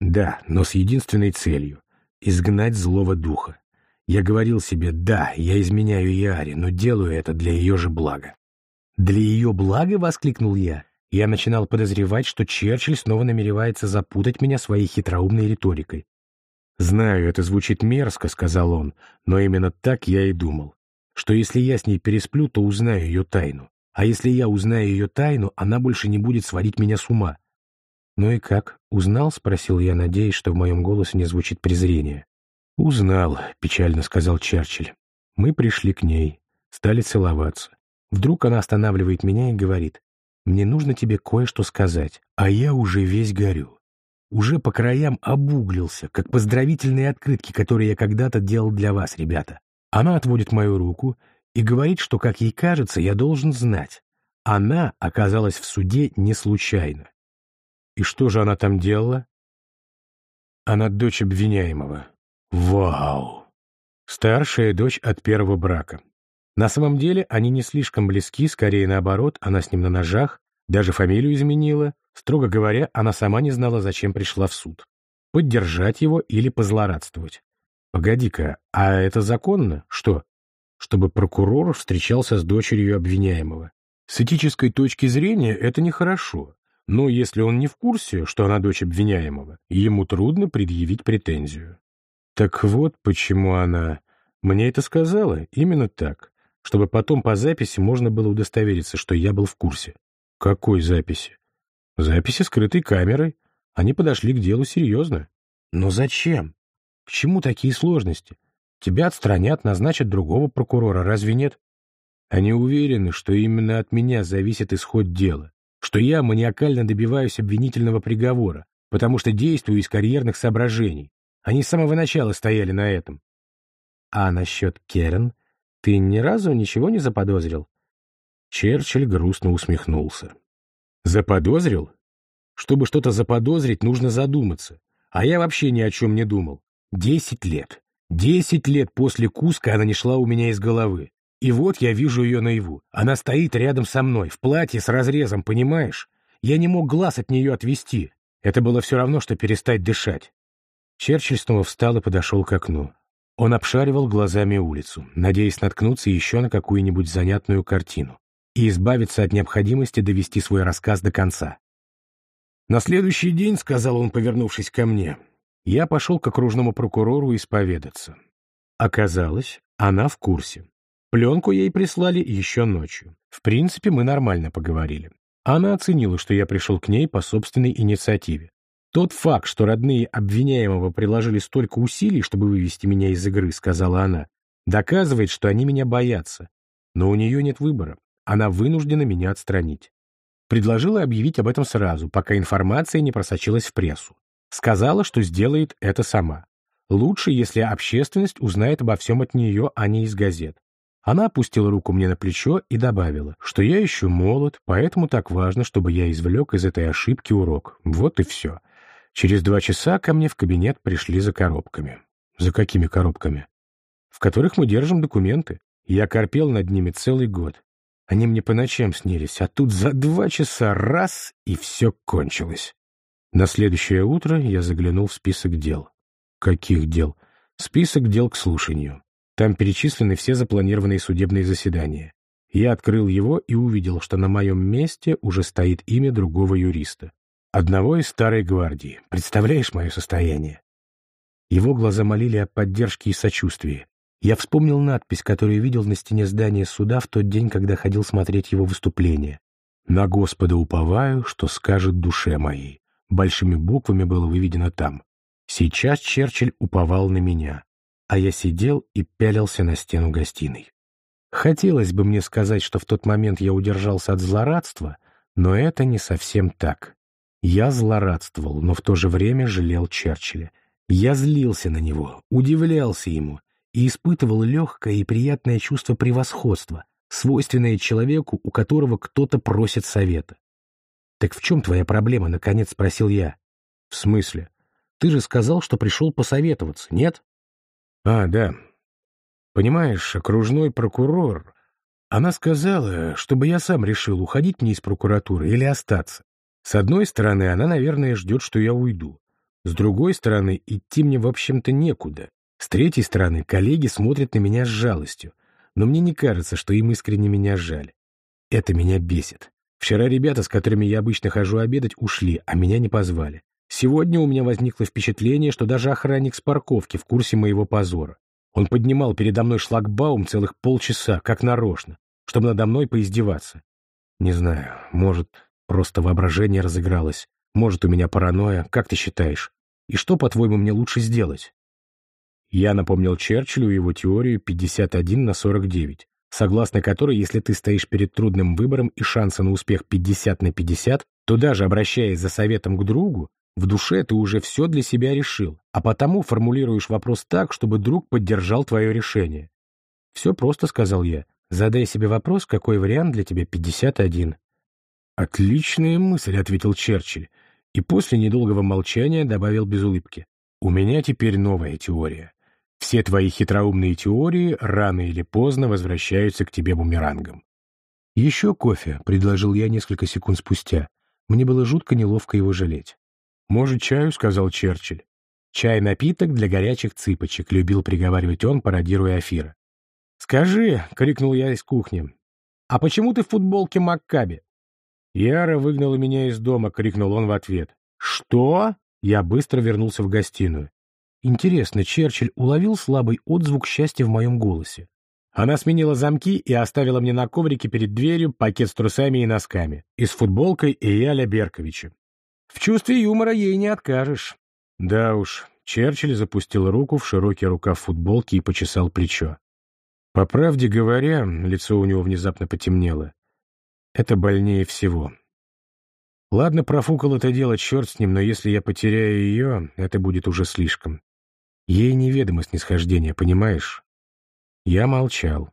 «Да, но с единственной целью — изгнать злого духа. Я говорил себе, да, я изменяю Яре, но делаю это для ее же блага». «Для ее блага?» — воскликнул я. Я начинал подозревать, что Черчилль снова намеревается запутать меня своей хитроумной риторикой. «Знаю, это звучит мерзко», — сказал он, «но именно так я и думал. Что если я с ней пересплю, то узнаю ее тайну. А если я узнаю ее тайну, она больше не будет сводить меня с ума». «Ну и как? Узнал?» — спросил я, надеясь, что в моем голосе не звучит презрение. «Узнал», — печально сказал Черчилль. Мы пришли к ней, стали целоваться. Вдруг она останавливает меня и говорит, «Мне нужно тебе кое-что сказать, а я уже весь горю уже по краям обуглился, как поздравительные открытки, которые я когда-то делал для вас, ребята. Она отводит мою руку и говорит, что, как ей кажется, я должен знать. Она оказалась в суде не случайно. И что же она там делала? Она дочь обвиняемого. Вау! Старшая дочь от первого брака. На самом деле они не слишком близки, скорее наоборот, она с ним на ножах, даже фамилию изменила, Строго говоря, она сама не знала, зачем пришла в суд. Поддержать его или позлорадствовать. Погоди-ка, а это законно? Что? Чтобы прокурор встречался с дочерью обвиняемого. С этической точки зрения это нехорошо. Но если он не в курсе, что она дочь обвиняемого, ему трудно предъявить претензию. Так вот почему она... Мне это сказала именно так, чтобы потом по записи можно было удостовериться, что я был в курсе. Какой записи? Записи скрытой камерой. Они подошли к делу серьезно. Но зачем? К чему такие сложности? Тебя отстранят, назначат другого прокурора, разве нет? Они уверены, что именно от меня зависит исход дела, что я маниакально добиваюсь обвинительного приговора, потому что действую из карьерных соображений. Они с самого начала стояли на этом. А насчет Керен ты ни разу ничего не заподозрил? Черчилль грустно усмехнулся. Заподозрил? Чтобы что-то заподозрить, нужно задуматься. А я вообще ни о чем не думал. Десять лет. Десять лет после Куска она не шла у меня из головы. И вот я вижу ее наяву. Она стоит рядом со мной, в платье с разрезом, понимаешь? Я не мог глаз от нее отвести. Это было все равно, что перестать дышать. Черчилль снова встал и подошел к окну. Он обшаривал глазами улицу, надеясь наткнуться еще на какую-нибудь занятную картину и избавиться от необходимости довести свой рассказ до конца. «На следующий день», — сказал он, повернувшись ко мне, — я пошел к окружному прокурору исповедаться. Оказалось, она в курсе. Пленку ей прислали еще ночью. В принципе, мы нормально поговорили. Она оценила, что я пришел к ней по собственной инициативе. Тот факт, что родные обвиняемого приложили столько усилий, чтобы вывести меня из игры, сказала она, доказывает, что они меня боятся. Но у нее нет выбора. Она вынуждена меня отстранить. Предложила объявить об этом сразу, пока информация не просочилась в прессу. Сказала, что сделает это сама. Лучше, если общественность узнает обо всем от нее, а не из газет. Она опустила руку мне на плечо и добавила, что я еще молод, поэтому так важно, чтобы я извлек из этой ошибки урок. Вот и все. Через два часа ко мне в кабинет пришли за коробками. За какими коробками? В которых мы держим документы. Я корпел над ними целый год. Они мне по ночам снились, а тут за два часа раз — и все кончилось. На следующее утро я заглянул в список дел. Каких дел? Список дел к слушанию. Там перечислены все запланированные судебные заседания. Я открыл его и увидел, что на моем месте уже стоит имя другого юриста. Одного из старой гвардии. Представляешь мое состояние? Его глаза молили о поддержке и сочувствии. Я вспомнил надпись, которую видел на стене здания суда в тот день, когда ходил смотреть его выступление. «На Господа уповаю, что скажет душе моей». Большими буквами было выведено там. Сейчас Черчилль уповал на меня, а я сидел и пялился на стену гостиной. Хотелось бы мне сказать, что в тот момент я удержался от злорадства, но это не совсем так. Я злорадствовал, но в то же время жалел Черчилля. Я злился на него, удивлялся ему и испытывал легкое и приятное чувство превосходства, свойственное человеку, у которого кто-то просит совета. «Так в чем твоя проблема?» — наконец спросил я. «В смысле? Ты же сказал, что пришел посоветоваться, нет?» «А, да. Понимаешь, окружной прокурор...» Она сказала, чтобы я сам решил, уходить мне из прокуратуры или остаться. С одной стороны, она, наверное, ждет, что я уйду. С другой стороны, идти мне, в общем-то, некуда. С третьей стороны, коллеги смотрят на меня с жалостью. Но мне не кажется, что им искренне меня жаль. Это меня бесит. Вчера ребята, с которыми я обычно хожу обедать, ушли, а меня не позвали. Сегодня у меня возникло впечатление, что даже охранник с парковки в курсе моего позора. Он поднимал передо мной шлагбаум целых полчаса, как нарочно, чтобы надо мной поиздеваться. Не знаю, может, Просто воображение разыгралось. Может, у меня паранойя, как ты считаешь? И что, по-твоему, мне лучше сделать? Я напомнил Черчиллю его теорию 51 на 49, согласно которой, если ты стоишь перед трудным выбором и шансы на успех 50 на 50, то даже обращаясь за советом к другу, в душе ты уже все для себя решил, а потому формулируешь вопрос так, чтобы друг поддержал твое решение. «Все просто», — сказал я. «Задай себе вопрос, какой вариант для тебя 51. «Отличная мысль», — ответил Черчилль, и после недолгого молчания добавил без улыбки. «У меня теперь новая теория. Все твои хитроумные теории рано или поздно возвращаются к тебе бумерангом». «Еще кофе», — предложил я несколько секунд спустя. Мне было жутко неловко его жалеть. «Может, чаю?» — сказал Черчилль. «Чай — напиток для горячих цыпочек», — любил приговаривать он, пародируя Афира. «Скажи», — крикнул я из кухни, — «а почему ты в футболке Маккаби?» «Яра выгнала меня из дома!» — крикнул он в ответ. «Что?» Я быстро вернулся в гостиную. Интересно, Черчилль уловил слабый отзвук счастья в моем голосе. Она сменила замки и оставила мне на коврике перед дверью пакет с трусами и носками. И с футболкой Эяля Берковича. В чувстве юмора ей не откажешь. Да уж, Черчилль запустил руку в широкий рукав футболки и почесал плечо. По правде говоря, лицо у него внезапно потемнело. Это больнее всего. Ладно, профукал это дело, черт с ним, но если я потеряю ее, это будет уже слишком. Ей неведомо снисхождение, понимаешь? Я молчал.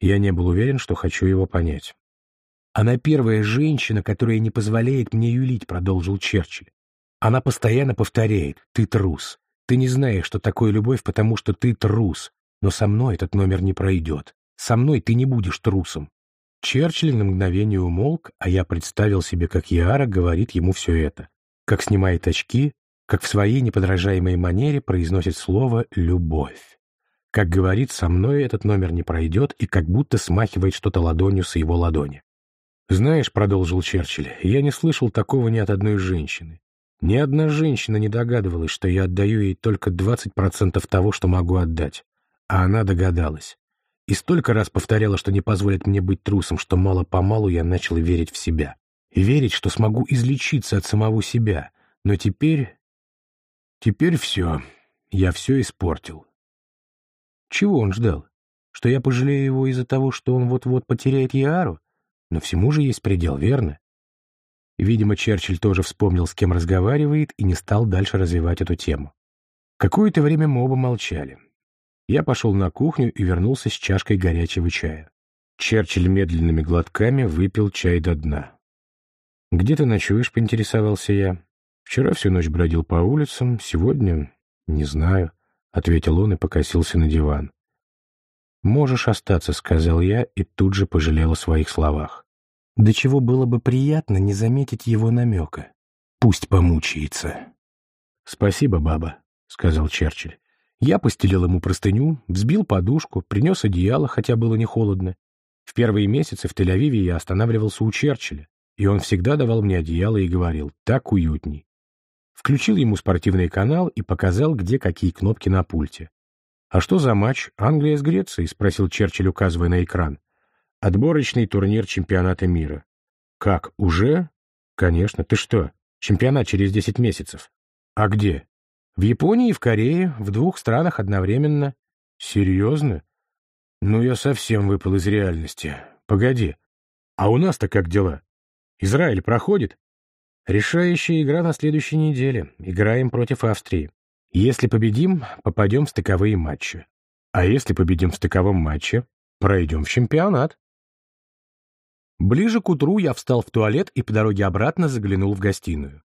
Я не был уверен, что хочу его понять. «Она первая женщина, которая не позволяет мне юлить», — продолжил Черчилль. «Она постоянно повторяет, ты трус. Ты не знаешь, что такое любовь, потому что ты трус. Но со мной этот номер не пройдет. Со мной ты не будешь трусом». Черчилль на мгновение умолк, а я представил себе, как Яра говорит ему все это, как снимает очки, как в своей неподражаемой манере произносит слово «любовь». Как говорит, со мной этот номер не пройдет и как будто смахивает что-то ладонью с его ладони. «Знаешь», — продолжил Черчилль, — «я не слышал такого ни от одной женщины. Ни одна женщина не догадывалась, что я отдаю ей только 20% того, что могу отдать. А она догадалась. И столько раз повторяла, что не позволит мне быть трусом, что мало-помалу я начал верить в себя. Верить, что смогу излечиться от самого себя. Но теперь... Теперь все. Я все испортил. Чего он ждал? Что я пожалею его из-за того, что он вот-вот потеряет Яру? Но всему же есть предел, верно? Видимо, Черчилль тоже вспомнил, с кем разговаривает, и не стал дальше развивать эту тему. Какое-то время мы оба молчали. Я пошел на кухню и вернулся с чашкой горячего чая. Черчилль медленными глотками выпил чай до дна. «Где ты ночуешь?» — поинтересовался я. «Вчера всю ночь бродил по улицам, сегодня... не знаю», — ответил он и покосился на диван. «Можешь остаться», — сказал я и тут же пожалел о своих словах. До чего было бы приятно не заметить его намека. Пусть помучается. «Спасибо, баба», — сказал Черчилль. Я постелил ему простыню, взбил подушку, принес одеяло, хотя было не холодно. В первые месяцы в Тель-Авиве я останавливался у Черчилля, и он всегда давал мне одеяло и говорил «так уютней». Включил ему спортивный канал и показал, где какие кнопки на пульте. «А что за матч? Англия с Грецией?» — спросил Черчилль, указывая на экран. Отборочный турнир чемпионата мира. Как, уже? Конечно, ты что? Чемпионат через 10 месяцев. А где? В Японии и в Корее, в двух странах одновременно. Серьезно? Ну, я совсем выпал из реальности. Погоди. А у нас-то как дела? Израиль проходит? Решающая игра на следующей неделе. Играем против Австрии. Если победим, попадем в стыковые матчи. А если победим в стыковом матче, пройдем в чемпионат. Ближе к утру я встал в туалет и по дороге обратно заглянул в гостиную.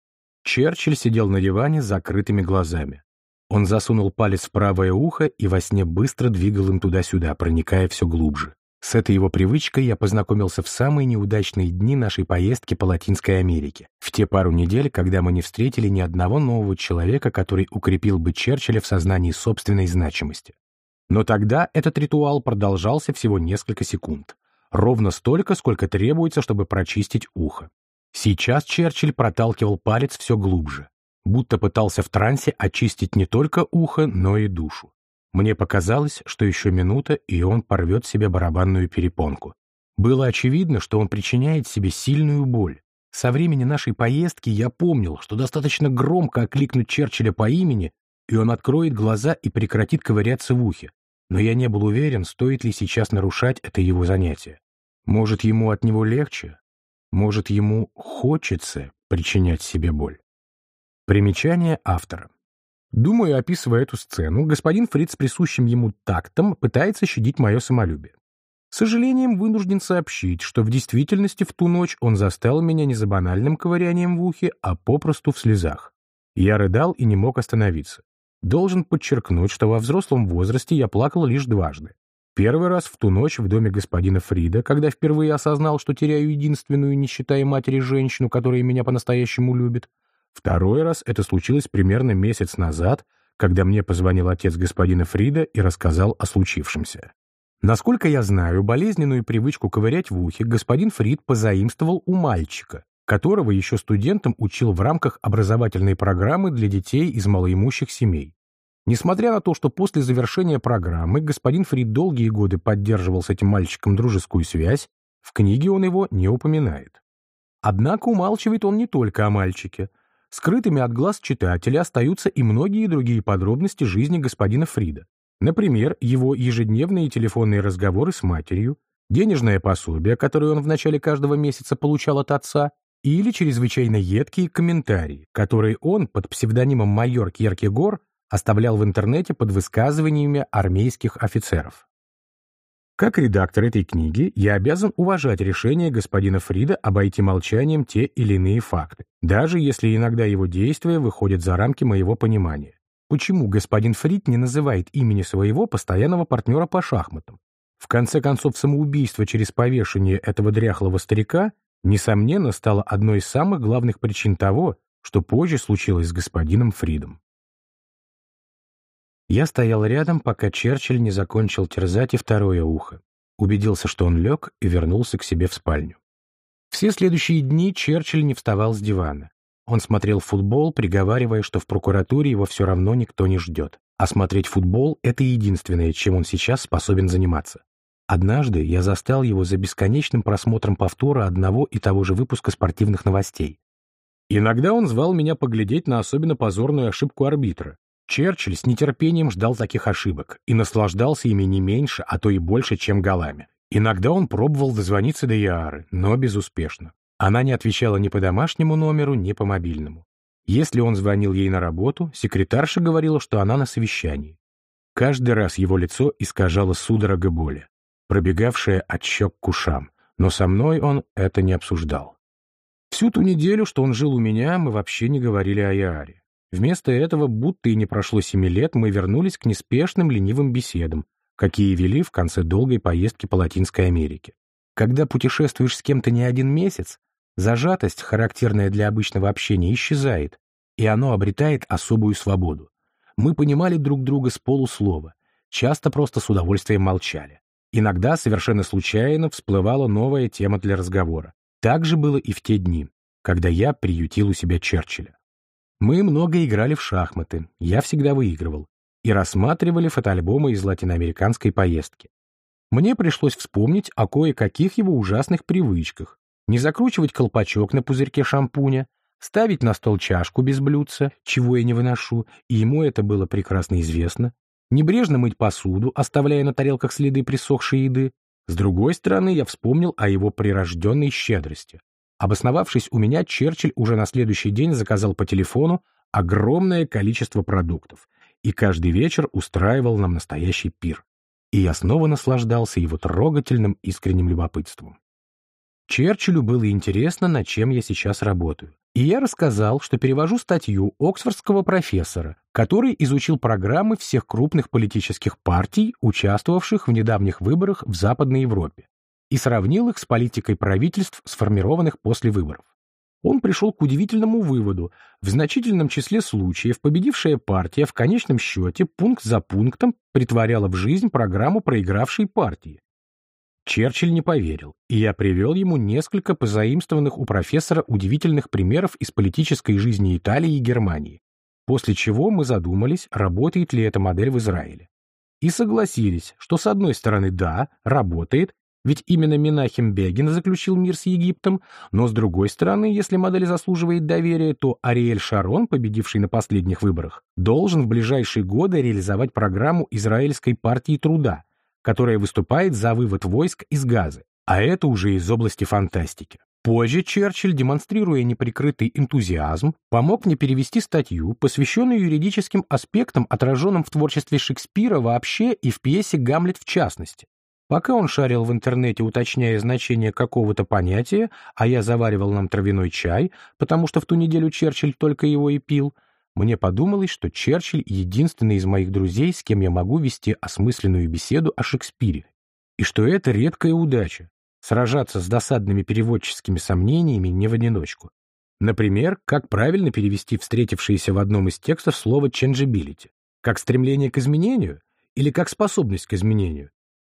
Черчилль сидел на диване с закрытыми глазами. Он засунул палец в правое ухо и во сне быстро двигал им туда-сюда, проникая все глубже. С этой его привычкой я познакомился в самые неудачные дни нашей поездки по Латинской Америке, в те пару недель, когда мы не встретили ни одного нового человека, который укрепил бы Черчилля в сознании собственной значимости. Но тогда этот ритуал продолжался всего несколько секунд. Ровно столько, сколько требуется, чтобы прочистить ухо. Сейчас Черчилль проталкивал палец все глубже, будто пытался в трансе очистить не только ухо, но и душу. Мне показалось, что еще минута, и он порвет себе барабанную перепонку. Было очевидно, что он причиняет себе сильную боль. Со времени нашей поездки я помнил, что достаточно громко окликнуть Черчилля по имени, и он откроет глаза и прекратит ковыряться в ухе. Но я не был уверен, стоит ли сейчас нарушать это его занятие. Может, ему от него легче? Может, ему хочется причинять себе боль? Примечание автора. Думаю, описывая эту сцену, господин Фриц с присущим ему тактом пытается щадить мое самолюбие. С сожалением вынужден сообщить, что в действительности в ту ночь он застал меня не за банальным ковырянием в ухе, а попросту в слезах. Я рыдал и не мог остановиться. Должен подчеркнуть, что во взрослом возрасте я плакал лишь дважды. Первый раз в ту ночь в доме господина Фрида, когда впервые осознал, что теряю единственную, не считая матери, женщину, которая меня по-настоящему любит. Второй раз это случилось примерно месяц назад, когда мне позвонил отец господина Фрида и рассказал о случившемся. Насколько я знаю, болезненную привычку ковырять в ухе господин Фрид позаимствовал у мальчика, которого еще студентом учил в рамках образовательной программы для детей из малоимущих семей. Несмотря на то, что после завершения программы господин Фрид долгие годы поддерживал с этим мальчиком дружескую связь, в книге он его не упоминает. Однако умалчивает он не только о мальчике. Скрытыми от глаз читателя остаются и многие другие подробности жизни господина Фрида. Например, его ежедневные телефонные разговоры с матерью, денежное пособие, которое он в начале каждого месяца получал от отца, или чрезвычайно едкие комментарии, которые он под псевдонимом майор Кьеркегор оставлял в интернете под высказываниями армейских офицеров. Как редактор этой книги, я обязан уважать решение господина Фрида обойти молчанием те или иные факты, даже если иногда его действия выходят за рамки моего понимания. Почему господин Фрид не называет имени своего постоянного партнера по шахматам? В конце концов, самоубийство через повешение этого дряхлого старика, несомненно, стало одной из самых главных причин того, что позже случилось с господином Фридом. Я стоял рядом, пока Черчилль не закончил терзать и второе ухо. Убедился, что он лег, и вернулся к себе в спальню. Все следующие дни Черчилль не вставал с дивана. Он смотрел футбол, приговаривая, что в прокуратуре его все равно никто не ждет. А смотреть футбол — это единственное, чем он сейчас способен заниматься. Однажды я застал его за бесконечным просмотром повтора одного и того же выпуска спортивных новостей. Иногда он звал меня поглядеть на особенно позорную ошибку арбитра. Черчилль с нетерпением ждал таких ошибок и наслаждался ими не меньше, а то и больше, чем голами. Иногда он пробовал дозвониться до Яары, но безуспешно. Она не отвечала ни по домашнему номеру, ни по мобильному. Если он звонил ей на работу, секретарша говорила, что она на совещании. Каждый раз его лицо искажало судорога боли, пробегавшая от щек к ушам, но со мной он это не обсуждал. Всю ту неделю, что он жил у меня, мы вообще не говорили о Яаре. Вместо этого, будто и не прошло семи лет, мы вернулись к неспешным ленивым беседам, какие вели в конце долгой поездки по Латинской Америке. Когда путешествуешь с кем-то не один месяц, зажатость, характерная для обычного общения, исчезает, и оно обретает особую свободу. Мы понимали друг друга с полуслова, часто просто с удовольствием молчали. Иногда совершенно случайно всплывала новая тема для разговора. Так же было и в те дни, когда я приютил у себя Черчилля. Мы много играли в шахматы, я всегда выигрывал, и рассматривали фотоальбомы из латиноамериканской поездки. Мне пришлось вспомнить о кое-каких его ужасных привычках. Не закручивать колпачок на пузырьке шампуня, ставить на стол чашку без блюдца, чего я не выношу, и ему это было прекрасно известно, небрежно мыть посуду, оставляя на тарелках следы присохшей еды, с другой стороны, я вспомнил о его прирожденной щедрости. Обосновавшись у меня, Черчилль уже на следующий день заказал по телефону огромное количество продуктов и каждый вечер устраивал нам настоящий пир. И я снова наслаждался его трогательным искренним любопытством. Черчиллю было интересно, над чем я сейчас работаю. И я рассказал, что перевожу статью оксфордского профессора, который изучил программы всех крупных политических партий, участвовавших в недавних выборах в Западной Европе, и сравнил их с политикой правительств, сформированных после выборов. Он пришел к удивительному выводу. В значительном числе случаев победившая партия в конечном счете пункт за пунктом притворяла в жизнь программу проигравшей партии, Черчилль не поверил, и я привел ему несколько позаимствованных у профессора удивительных примеров из политической жизни Италии и Германии, после чего мы задумались, работает ли эта модель в Израиле. И согласились, что с одной стороны да, работает, ведь именно Минахим Бегин заключил мир с Египтом, но с другой стороны, если модель заслуживает доверия, то Ариэль Шарон, победивший на последних выборах, должен в ближайшие годы реализовать программу Израильской партии труда, которая выступает за вывод войск из Газы, а это уже из области фантастики. Позже Черчилль, демонстрируя неприкрытый энтузиазм, помог мне перевести статью, посвященную юридическим аспектам, отраженным в творчестве Шекспира вообще и в пьесе «Гамлет» в частности. Пока он шарил в интернете, уточняя значение какого-то понятия, а я заваривал нам травяной чай, потому что в ту неделю Черчилль только его и пил, мне подумалось, что Черчилль — единственный из моих друзей, с кем я могу вести осмысленную беседу о Шекспире, и что это редкая удача — сражаться с досадными переводческими сомнениями не в одиночку. Например, как правильно перевести встретившееся в одном из текстов слово «changeability»? Как стремление к изменению? Или как способность к изменению?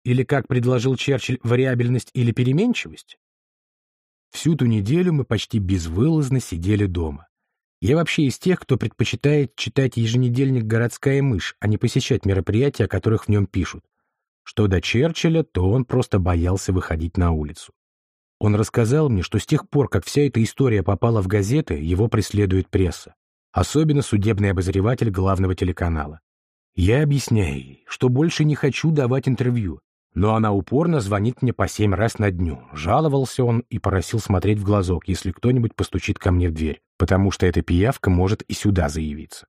Или, как предложил Черчилль, вариабельность или переменчивость? Всю ту неделю мы почти безвылазно сидели дома. Я вообще из тех, кто предпочитает читать еженедельник «Городская мышь», а не посещать мероприятия, о которых в нем пишут. Что до Черчилля, то он просто боялся выходить на улицу. Он рассказал мне, что с тех пор, как вся эта история попала в газеты, его преследует пресса, особенно судебный обозреватель главного телеканала. Я объясняю ей, что больше не хочу давать интервью, но она упорно звонит мне по семь раз на дню. Жаловался он и просил смотреть в глазок, если кто-нибудь постучит ко мне в дверь, потому что эта пиявка может и сюда заявиться.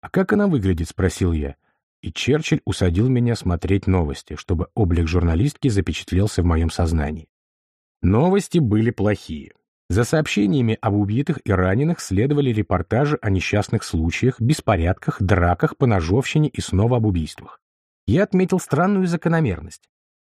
«А как она выглядит?» — спросил я. И Черчилль усадил меня смотреть новости, чтобы облик журналистки запечатлелся в моем сознании. Новости были плохие. За сообщениями об убитых и раненых следовали репортажи о несчастных случаях, беспорядках, драках, поножовщине и снова об убийствах. Я отметил странную закономерность.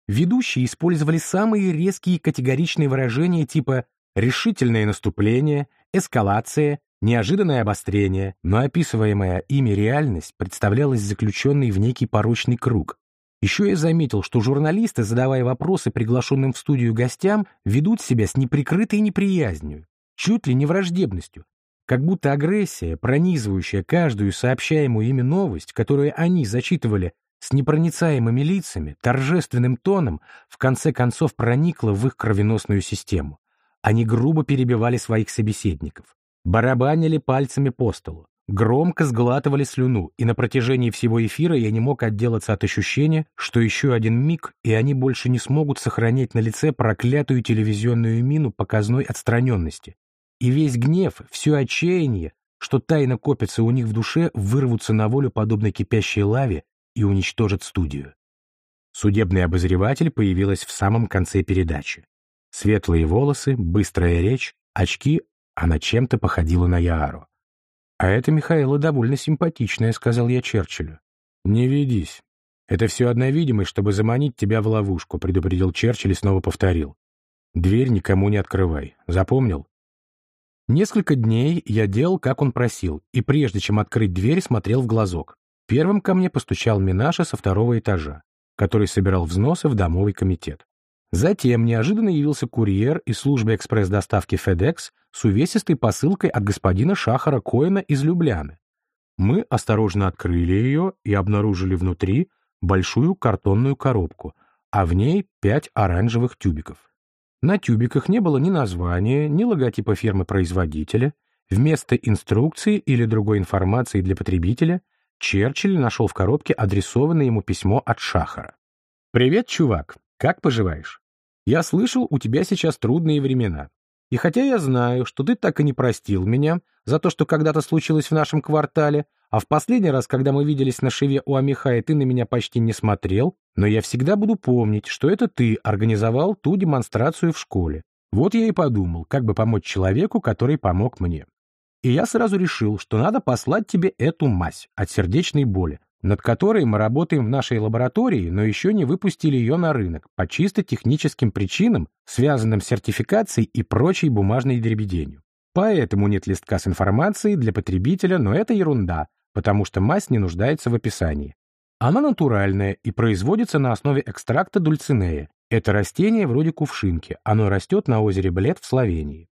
Ведущие использовали самые резкие и категоричные выражения типа «решительное наступление», «эскалация», «неожиданное обострение», но описываемая ими реальность представлялась заключенной в некий порочный круг. Еще я заметил, что журналисты, задавая вопросы приглашенным в студию гостям, ведут себя с неприкрытой неприязнью, чуть ли не враждебностью, как будто агрессия, пронизывающая каждую сообщаемую ими новость, которую они зачитывали с непроницаемыми лицами, торжественным тоном, в конце концов проникла в их кровеносную систему. Они грубо перебивали своих собеседников, барабанили пальцами по столу, громко сглатывали слюну, и на протяжении всего эфира я не мог отделаться от ощущения, что еще один миг, и они больше не смогут сохранять на лице проклятую телевизионную мину показной отстраненности, и весь гнев, все отчаяние, что тайно копится у них в душе, вырвутся на волю подобно кипящей лаве и уничтожат студию. Судебный обозреватель появилась в самом конце передачи. Светлые волосы, быстрая речь, очки, она чем-то походила на Яару. «А это Михаила довольно симпатичная», — сказал я Черчиллю. «Не ведись. Это все одна видимость, чтобы заманить тебя в ловушку», — предупредил Черчилль и снова повторил. «Дверь никому не открывай. Запомнил?» Несколько дней я делал, как он просил, и прежде чем открыть дверь, смотрел в глазок. Первым ко мне постучал Минаша со второго этажа, который собирал взносы в домовый комитет. Затем неожиданно явился курьер из службы экспресс-доставки FedEx с увесистой посылкой от господина Шахара Коэна из Любляны. Мы осторожно открыли ее и обнаружили внутри большую картонную коробку, а в ней пять оранжевых тюбиков. На тюбиках не было ни названия, ни логотипа фирмы-производителя. Вместо инструкции или другой информации для потребителя Черчилль нашел в коробке адресованное ему письмо от Шахара. «Привет, чувак. Как поживаешь? Я слышал, у тебя сейчас трудные времена. И хотя я знаю, что ты так и не простил меня за то, что когда-то случилось в нашем квартале, а в последний раз, когда мы виделись на шиве у Амихая, ты на меня почти не смотрел, но я всегда буду помнить, что это ты организовал ту демонстрацию в школе. Вот я и подумал, как бы помочь человеку, который помог мне. И я сразу решил, что надо послать тебе эту мазь от сердечной боли, над которой мы работаем в нашей лаборатории, но еще не выпустили ее на рынок по чисто техническим причинам, связанным с сертификацией и прочей бумажной дребеденью. Поэтому нет листка с информацией для потребителя, но это ерунда, потому что мазь не нуждается в описании. Она натуральная и производится на основе экстракта дульцинея. Это растение вроде кувшинки, оно растет на озере Блед в Словении.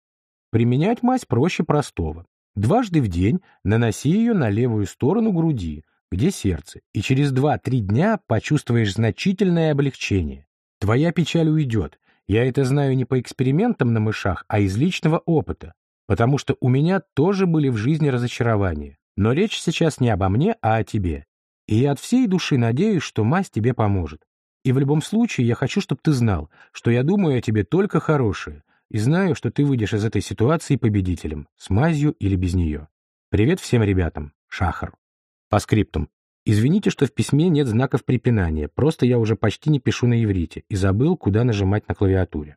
Применять мазь проще простого. Дважды в день наноси ее на левую сторону груди, где сердце, и через 2-3 дня почувствуешь значительное облегчение. Твоя печаль уйдет. Я это знаю не по экспериментам на мышах, а из личного опыта, потому что у меня тоже были в жизни разочарования. Но речь сейчас не обо мне, а о тебе. И я от всей души надеюсь, что мазь тебе поможет. И в любом случае я хочу, чтобы ты знал, что я думаю о тебе только хорошее, и знаю, что ты выйдешь из этой ситуации победителем, с мазью или без нее. Привет всем ребятам. Шахар. По скриптум. Извините, что в письме нет знаков препинания, просто я уже почти не пишу на иврите и забыл, куда нажимать на клавиатуре.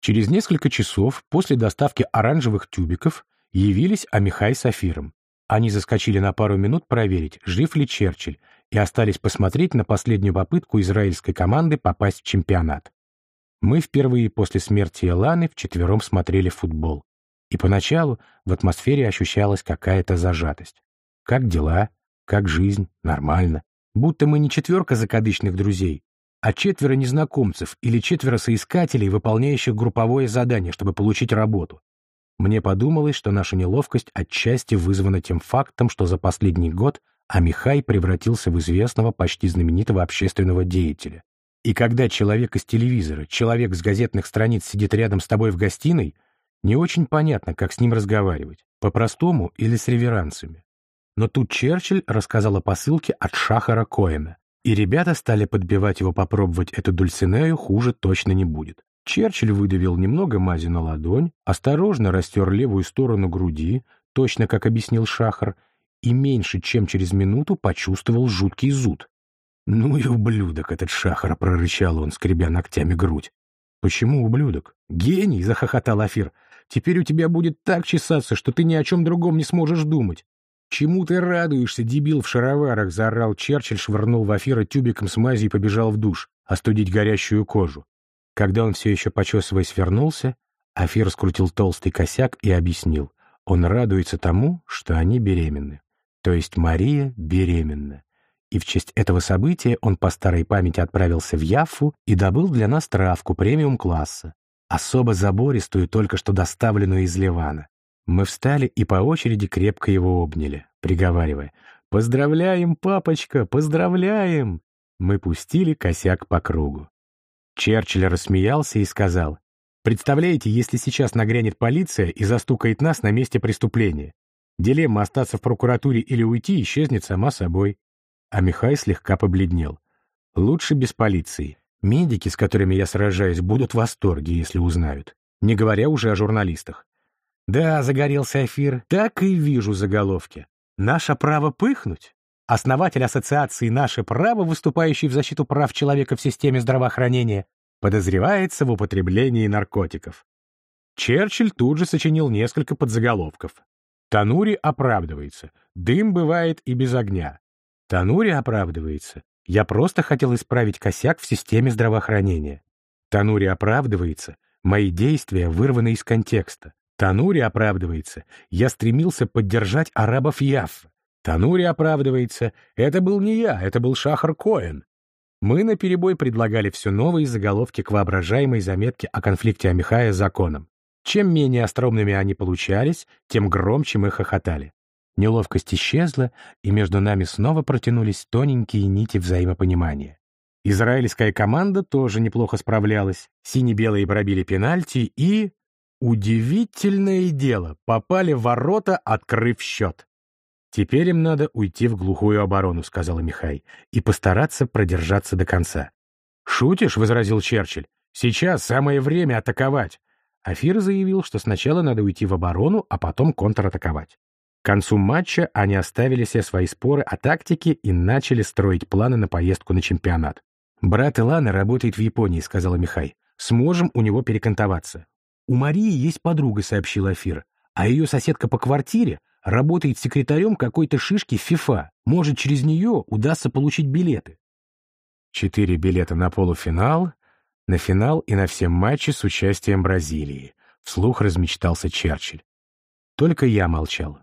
Через несколько часов после доставки оранжевых тюбиков явились Амихай с Афиром. Они заскочили на пару минут проверить, жив ли Черчилль, и остались посмотреть на последнюю попытку израильской команды попасть в чемпионат. Мы впервые после смерти Эланы вчетвером смотрели футбол. И поначалу в атмосфере ощущалась какая-то зажатость. Как дела? Как жизнь? Нормально. Будто мы не четверка закадычных друзей, а четверо незнакомцев или четверо соискателей, выполняющих групповое задание, чтобы получить работу. Мне подумалось, что наша неловкость отчасти вызвана тем фактом, что за последний год Амихай превратился в известного, почти знаменитого общественного деятеля. И когда человек из телевизора, человек с газетных страниц сидит рядом с тобой в гостиной, не очень понятно, как с ним разговаривать, по-простому или с реверансами. Но тут Черчилль рассказал о посылке от Шахара Коэна, и ребята стали подбивать его попробовать эту дульцинею, хуже точно не будет. Черчилль выдавил немного мази на ладонь, осторожно растер левую сторону груди, точно как объяснил Шахар, и меньше чем через минуту почувствовал жуткий зуд. «Ну и ублюдок этот Шахар!» — прорычал он, скребя ногтями грудь. «Почему ублюдок?» «Гений!» — захохотал Афир. «Теперь у тебя будет так чесаться, что ты ни о чем другом не сможешь думать. «Чему ты радуешься, дебил в шароварах?» — заорал Черчилль, швырнул в Афира тюбиком с мазью и побежал в душ. остудить горящую кожу. Когда он все еще почесываясь вернулся, Афир скрутил толстый косяк и объяснил. Он радуется тому, что они беременны. То есть Мария беременна. И в честь этого события он по старой памяти отправился в Яффу и добыл для нас травку премиум-класса, особо забористую, только что доставленную из Ливана. Мы встали и по очереди крепко его обняли, приговаривая «Поздравляем, папочка, поздравляем!» Мы пустили косяк по кругу. Черчилль рассмеялся и сказал Представляете, если сейчас нагрянет полиция и застукает нас на месте преступления? Дилемма остаться в прокуратуре или уйти исчезнет сама собой. А Михай слегка побледнел. Лучше без полиции. Медики, с которыми я сражаюсь, будут в восторге, если узнают. Не говоря уже о журналистах. Да, загорелся эфир. Так и вижу заголовки. Наше право пыхнуть? Основатель ассоциации «Наше право», выступающий в защиту прав человека в системе здравоохранения, подозревается в употреблении наркотиков. Черчилль тут же сочинил несколько подзаголовков. Танури оправдывается. Дым бывает и без огня. Танури оправдывается. Я просто хотел исправить косяк в системе здравоохранения. Танури оправдывается. Мои действия вырваны из контекста. Танури оправдывается. Я стремился поддержать арабов Яффа. Танури оправдывается. Это был не я, это был Шахар Коэн. Мы наперебой предлагали все новые заголовки к воображаемой заметке о конфликте Амихая законом. Чем менее остроумными они получались, тем громче мы хохотали. Неловкость исчезла, и между нами снова протянулись тоненькие нити взаимопонимания. Израильская команда тоже неплохо справлялась. Сине-белые пробили пенальти и... Удивительное дело, попали в ворота, открыв счет. «Теперь им надо уйти в глухую оборону», — сказала Михай, «и постараться продержаться до конца». «Шутишь?» — возразил Черчилль. «Сейчас самое время атаковать». Афир заявил, что сначала надо уйти в оборону, а потом контратаковать. К концу матча они оставили все свои споры о тактике и начали строить планы на поездку на чемпионат. «Брат Илана работает в Японии», — сказала Михай. «Сможем у него перекантоваться». «У Марии есть подруга», — сообщил Афир, «а ее соседка по квартире работает секретарем какой-то шишки ФИФА. Может, через нее удастся получить билеты. Четыре билета на полуфинал, на финал и на все матчи с участием Бразилии. Вслух размечтался Черчилль. Только я молчал.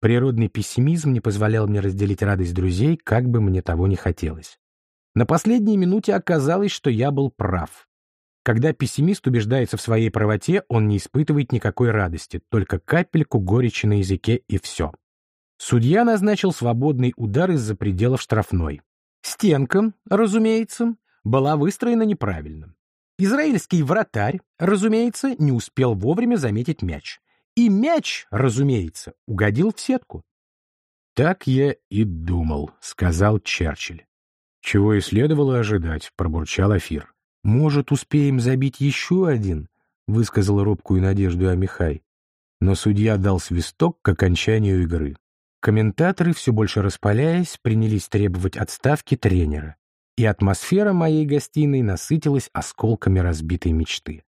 Природный пессимизм не позволял мне разделить радость друзей, как бы мне того не хотелось. На последней минуте оказалось, что я был прав. Когда пессимист убеждается в своей правоте, он не испытывает никакой радости, только капельку горечи на языке и все. Судья назначил свободный удар из-за пределов штрафной. Стенка, разумеется, была выстроена неправильно. Израильский вратарь, разумеется, не успел вовремя заметить мяч. И мяч, разумеется, угодил в сетку. «Так я и думал», — сказал Черчилль. «Чего и следовало ожидать», — пробурчал Афир. «Может, успеем забить еще один?» — высказал робкую надежду Амихай. Но судья дал свисток к окончанию игры. Комментаторы, все больше распаляясь, принялись требовать отставки тренера, и атмосфера моей гостиной насытилась осколками разбитой мечты.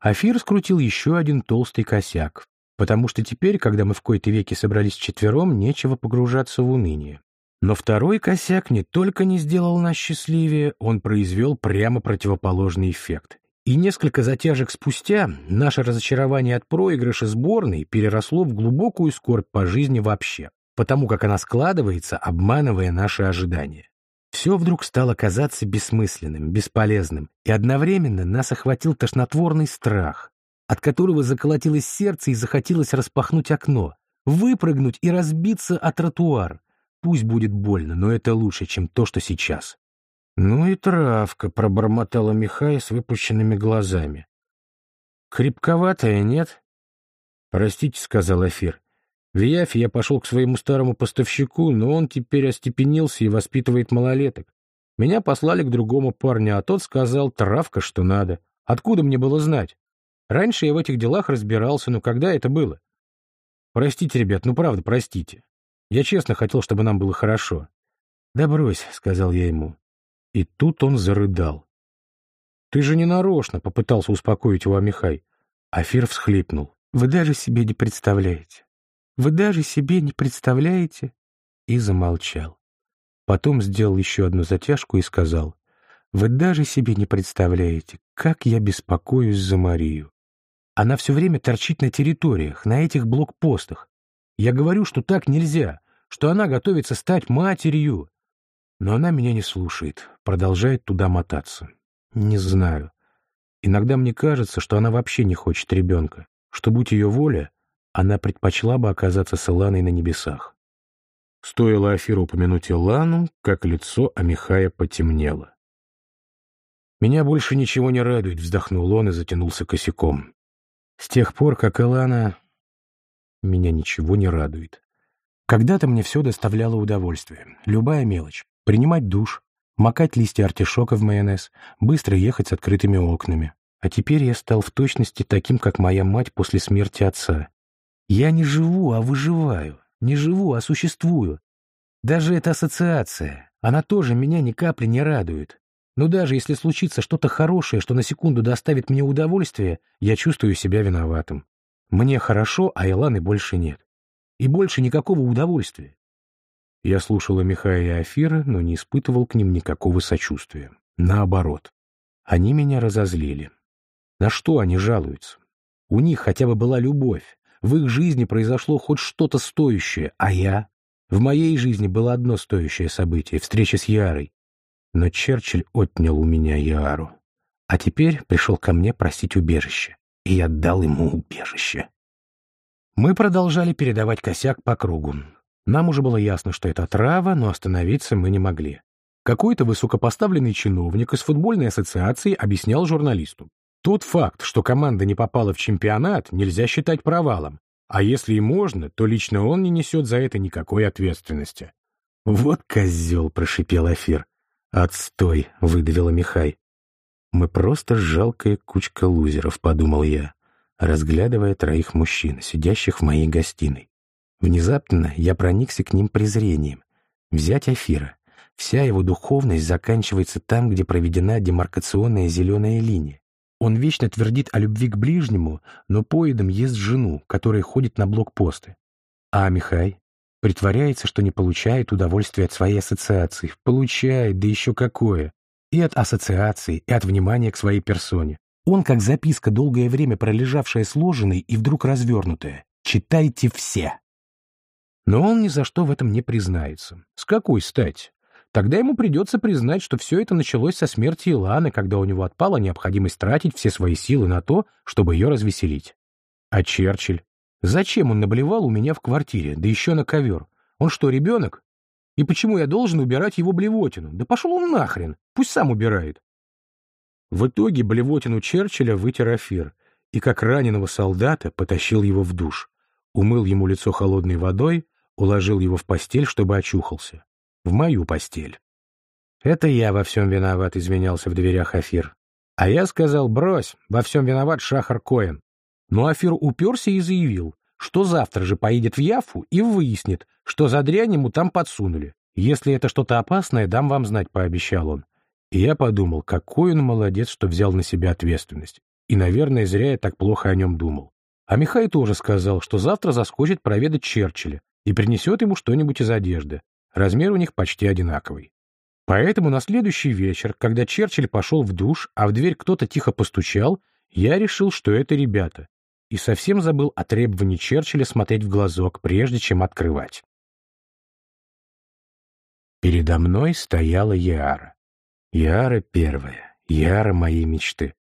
Афир скрутил еще один толстый косяк, потому что теперь, когда мы в кои-то веки собрались четвером, нечего погружаться в уныние. Но второй косяк не только не сделал нас счастливее, он произвел прямо противоположный эффект. И несколько затяжек спустя наше разочарование от проигрыша сборной переросло в глубокую скорбь по жизни вообще, потому как она складывается, обманывая наши ожидания. Все вдруг стало казаться бессмысленным, бесполезным, и одновременно нас охватил тошнотворный страх, от которого заколотилось сердце и захотелось распахнуть окно, выпрыгнуть и разбиться о тротуар, Пусть будет больно, но это лучше, чем то, что сейчас. «Ну и травка», — пробормотала Михай с выпущенными глазами. «Крепковатая, нет?» «Простите», — сказал Эфир. «В Яфе я пошел к своему старому поставщику, но он теперь остепенился и воспитывает малолеток. Меня послали к другому парню, а тот сказал, травка, что надо. Откуда мне было знать? Раньше я в этих делах разбирался, но когда это было? Простите, ребят, ну правда, простите. Я честно хотел, чтобы нам было хорошо. «Да брось», — сказал я ему. И тут он зарыдал. «Ты же не нарочно», — попытался успокоить его Михай. Афир всхлипнул. «Вы даже себе не представляете. Вы даже себе не представляете?» И замолчал. Потом сделал еще одну затяжку и сказал. Вы даже себе не представляете, как я беспокоюсь за Марию. Она все время торчит на территориях, на этих блокпостах. Я говорю, что так нельзя, что она готовится стать матерью. Но она меня не слушает, продолжает туда мотаться. Не знаю. Иногда мне кажется, что она вообще не хочет ребенка, что, будь ее воля, она предпочла бы оказаться с Иланой на небесах. Стоило Афиру упомянуть Илану, как лицо Амихая потемнело. «Меня больше ничего не радует», — вздохнул он и затянулся косяком. «С тех пор, как Илана...» «Меня ничего не радует. Когда-то мне все доставляло удовольствие. Любая мелочь. Принимать душ, макать листья артишока в майонез, быстро ехать с открытыми окнами. А теперь я стал в точности таким, как моя мать после смерти отца. Я не живу, а выживаю. Не живу, а существую. Даже эта ассоциация, она тоже меня ни капли не радует. Но даже если случится что-то хорошее, что на секунду доставит мне удовольствие, я чувствую себя виноватым. Мне хорошо, а Иланы больше нет. И больше никакого удовольствия. Я слушала Михаила и Афира, но не испытывал к ним никакого сочувствия. Наоборот. Они меня разозлили. На что они жалуются? У них хотя бы была любовь. В их жизни произошло хоть что-то стоящее, а я? В моей жизни было одно стоящее событие — встреча с Ярой. Но Черчилль отнял у меня Яру. А теперь пришел ко мне просить убежище, и я дал ему убежище. Мы продолжали передавать косяк по кругу. Нам уже было ясно, что это трава, но остановиться мы не могли. Какой-то высокопоставленный чиновник из футбольной ассоциации объяснял журналисту. Тот факт, что команда не попала в чемпионат, нельзя считать провалом. А если и можно, то лично он не несет за это никакой ответственности. «Вот козел!» — прошипел Афир. «Отстой!» — выдавила Михай. «Мы просто жалкая кучка лузеров», — подумал я, разглядывая троих мужчин, сидящих в моей гостиной. Внезапно я проникся к ним презрением. Взять Афира. Вся его духовность заканчивается там, где проведена демаркационная зеленая линия. Он вечно твердит о любви к ближнему, но поедом ест жену, которая ходит на блокпосты. А Михай притворяется, что не получает удовольствия от своей ассоциации. Получает, да еще какое. И от ассоциации, и от внимания к своей персоне. Он как записка, долгое время пролежавшая сложенной и вдруг развернутая. Читайте все. Но он ни за что в этом не признается. С какой стати? Тогда ему придется признать, что все это началось со смерти Иланы, когда у него отпала необходимость тратить все свои силы на то, чтобы ее развеселить. А Черчилль? Зачем он наблевал у меня в квартире, да еще на ковер? Он что, ребенок? И почему я должен убирать его блевотину? Да пошел он нахрен, пусть сам убирает. В итоге блевотину Черчилля вытер Афир и, как раненого солдата, потащил его в душ, умыл ему лицо холодной водой, уложил его в постель, чтобы очухался в мою постель. Это я во всем виноват, изменялся в дверях Афир. А я сказал, брось, во всем виноват Шахар Коэн. Но Афир уперся и заявил, что завтра же поедет в Яфу и выяснит, что за дрянь ему там подсунули. Если это что-то опасное, дам вам знать, пообещал он. И я подумал, какой он молодец, что взял на себя ответственность. И, наверное, зря я так плохо о нем думал. А Михай тоже сказал, что завтра заскочит проведать Черчилля и принесет ему что-нибудь из одежды. Размер у них почти одинаковый. Поэтому на следующий вечер, когда Черчилль пошел в душ, а в дверь кто-то тихо постучал, я решил, что это ребята, и совсем забыл о требовании Черчилля смотреть в глазок, прежде чем открывать. Передо мной стояла Яра. Яра первая, Яра моей мечты.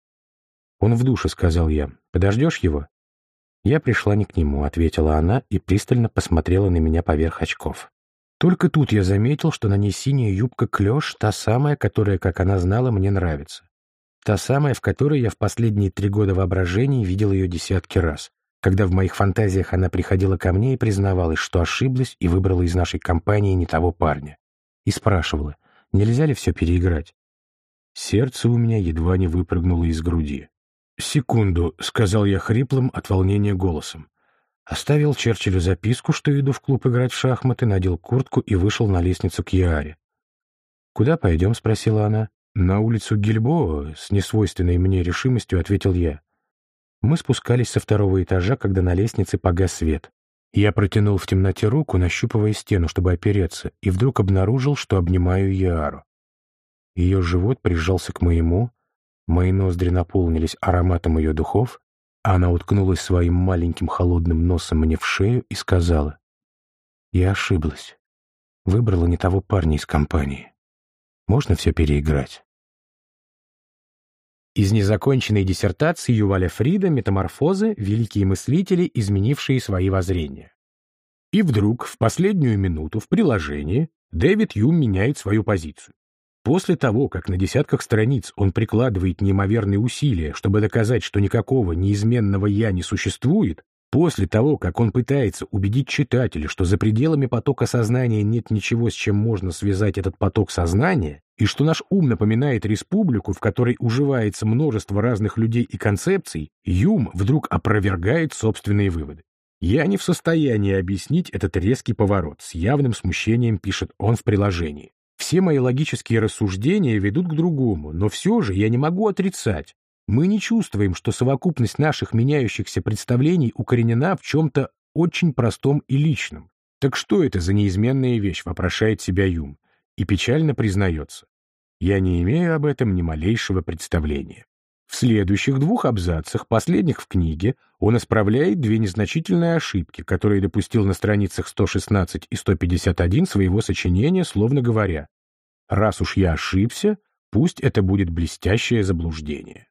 «Он в душе», — сказал я. «Подождешь его?» Я пришла не к нему, — ответила она и пристально посмотрела на меня поверх очков. Только тут я заметил, что на ней синяя юбка клеш, та самая, которая, как она знала, мне нравится. Та самая, в которой я в последние три года воображений видел ее десятки раз, когда в моих фантазиях она приходила ко мне и признавалась, что ошиблась и выбрала из нашей компании не того парня. И спрашивала, нельзя ли все переиграть. Сердце у меня едва не выпрыгнуло из груди. «Секунду», — сказал я хриплым от волнения голосом. Оставил Черчиллю записку, что иду в клуб играть в шахматы, надел куртку и вышел на лестницу к Яре. «Куда пойдем?» — спросила она. «На улицу Гильбоа», — с несвойственной мне решимостью ответил я. Мы спускались со второго этажа, когда на лестнице погас свет. Я протянул в темноте руку, нащупывая стену, чтобы опереться, и вдруг обнаружил, что обнимаю Яру. Ее живот прижался к моему, мои ноздри наполнились ароматом ее духов, она уткнулась своим маленьким холодным носом мне в шею и сказала, «Я ошиблась. Выбрала не того парня из компании. Можно все переиграть?» Из незаконченной диссертации Юваля Фрида «Метаморфозы. Великие мыслители, изменившие свои воззрения». И вдруг, в последнюю минуту, в приложении, Дэвид Юм меняет свою позицию. После того, как на десятках страниц он прикладывает неимоверные усилия, чтобы доказать, что никакого неизменного «я» не существует, после того, как он пытается убедить читателя, что за пределами потока сознания нет ничего, с чем можно связать этот поток сознания, и что наш ум напоминает республику, в которой уживается множество разных людей и концепций, Юм вдруг опровергает собственные выводы. «Я не в состоянии объяснить этот резкий поворот», с явным смущением пишет он в приложении. Все мои логические рассуждения ведут к другому, но все же я не могу отрицать. Мы не чувствуем, что совокупность наших меняющихся представлений укоренена в чем-то очень простом и личном. Так что это за неизменная вещь, вопрошает себя Юм, и печально признается. Я не имею об этом ни малейшего представления. В следующих двух абзацах, последних в книге, он исправляет две незначительные ошибки, которые допустил на страницах 116 и 151 своего сочинения, словно говоря, «Раз уж я ошибся, пусть это будет блестящее заблуждение».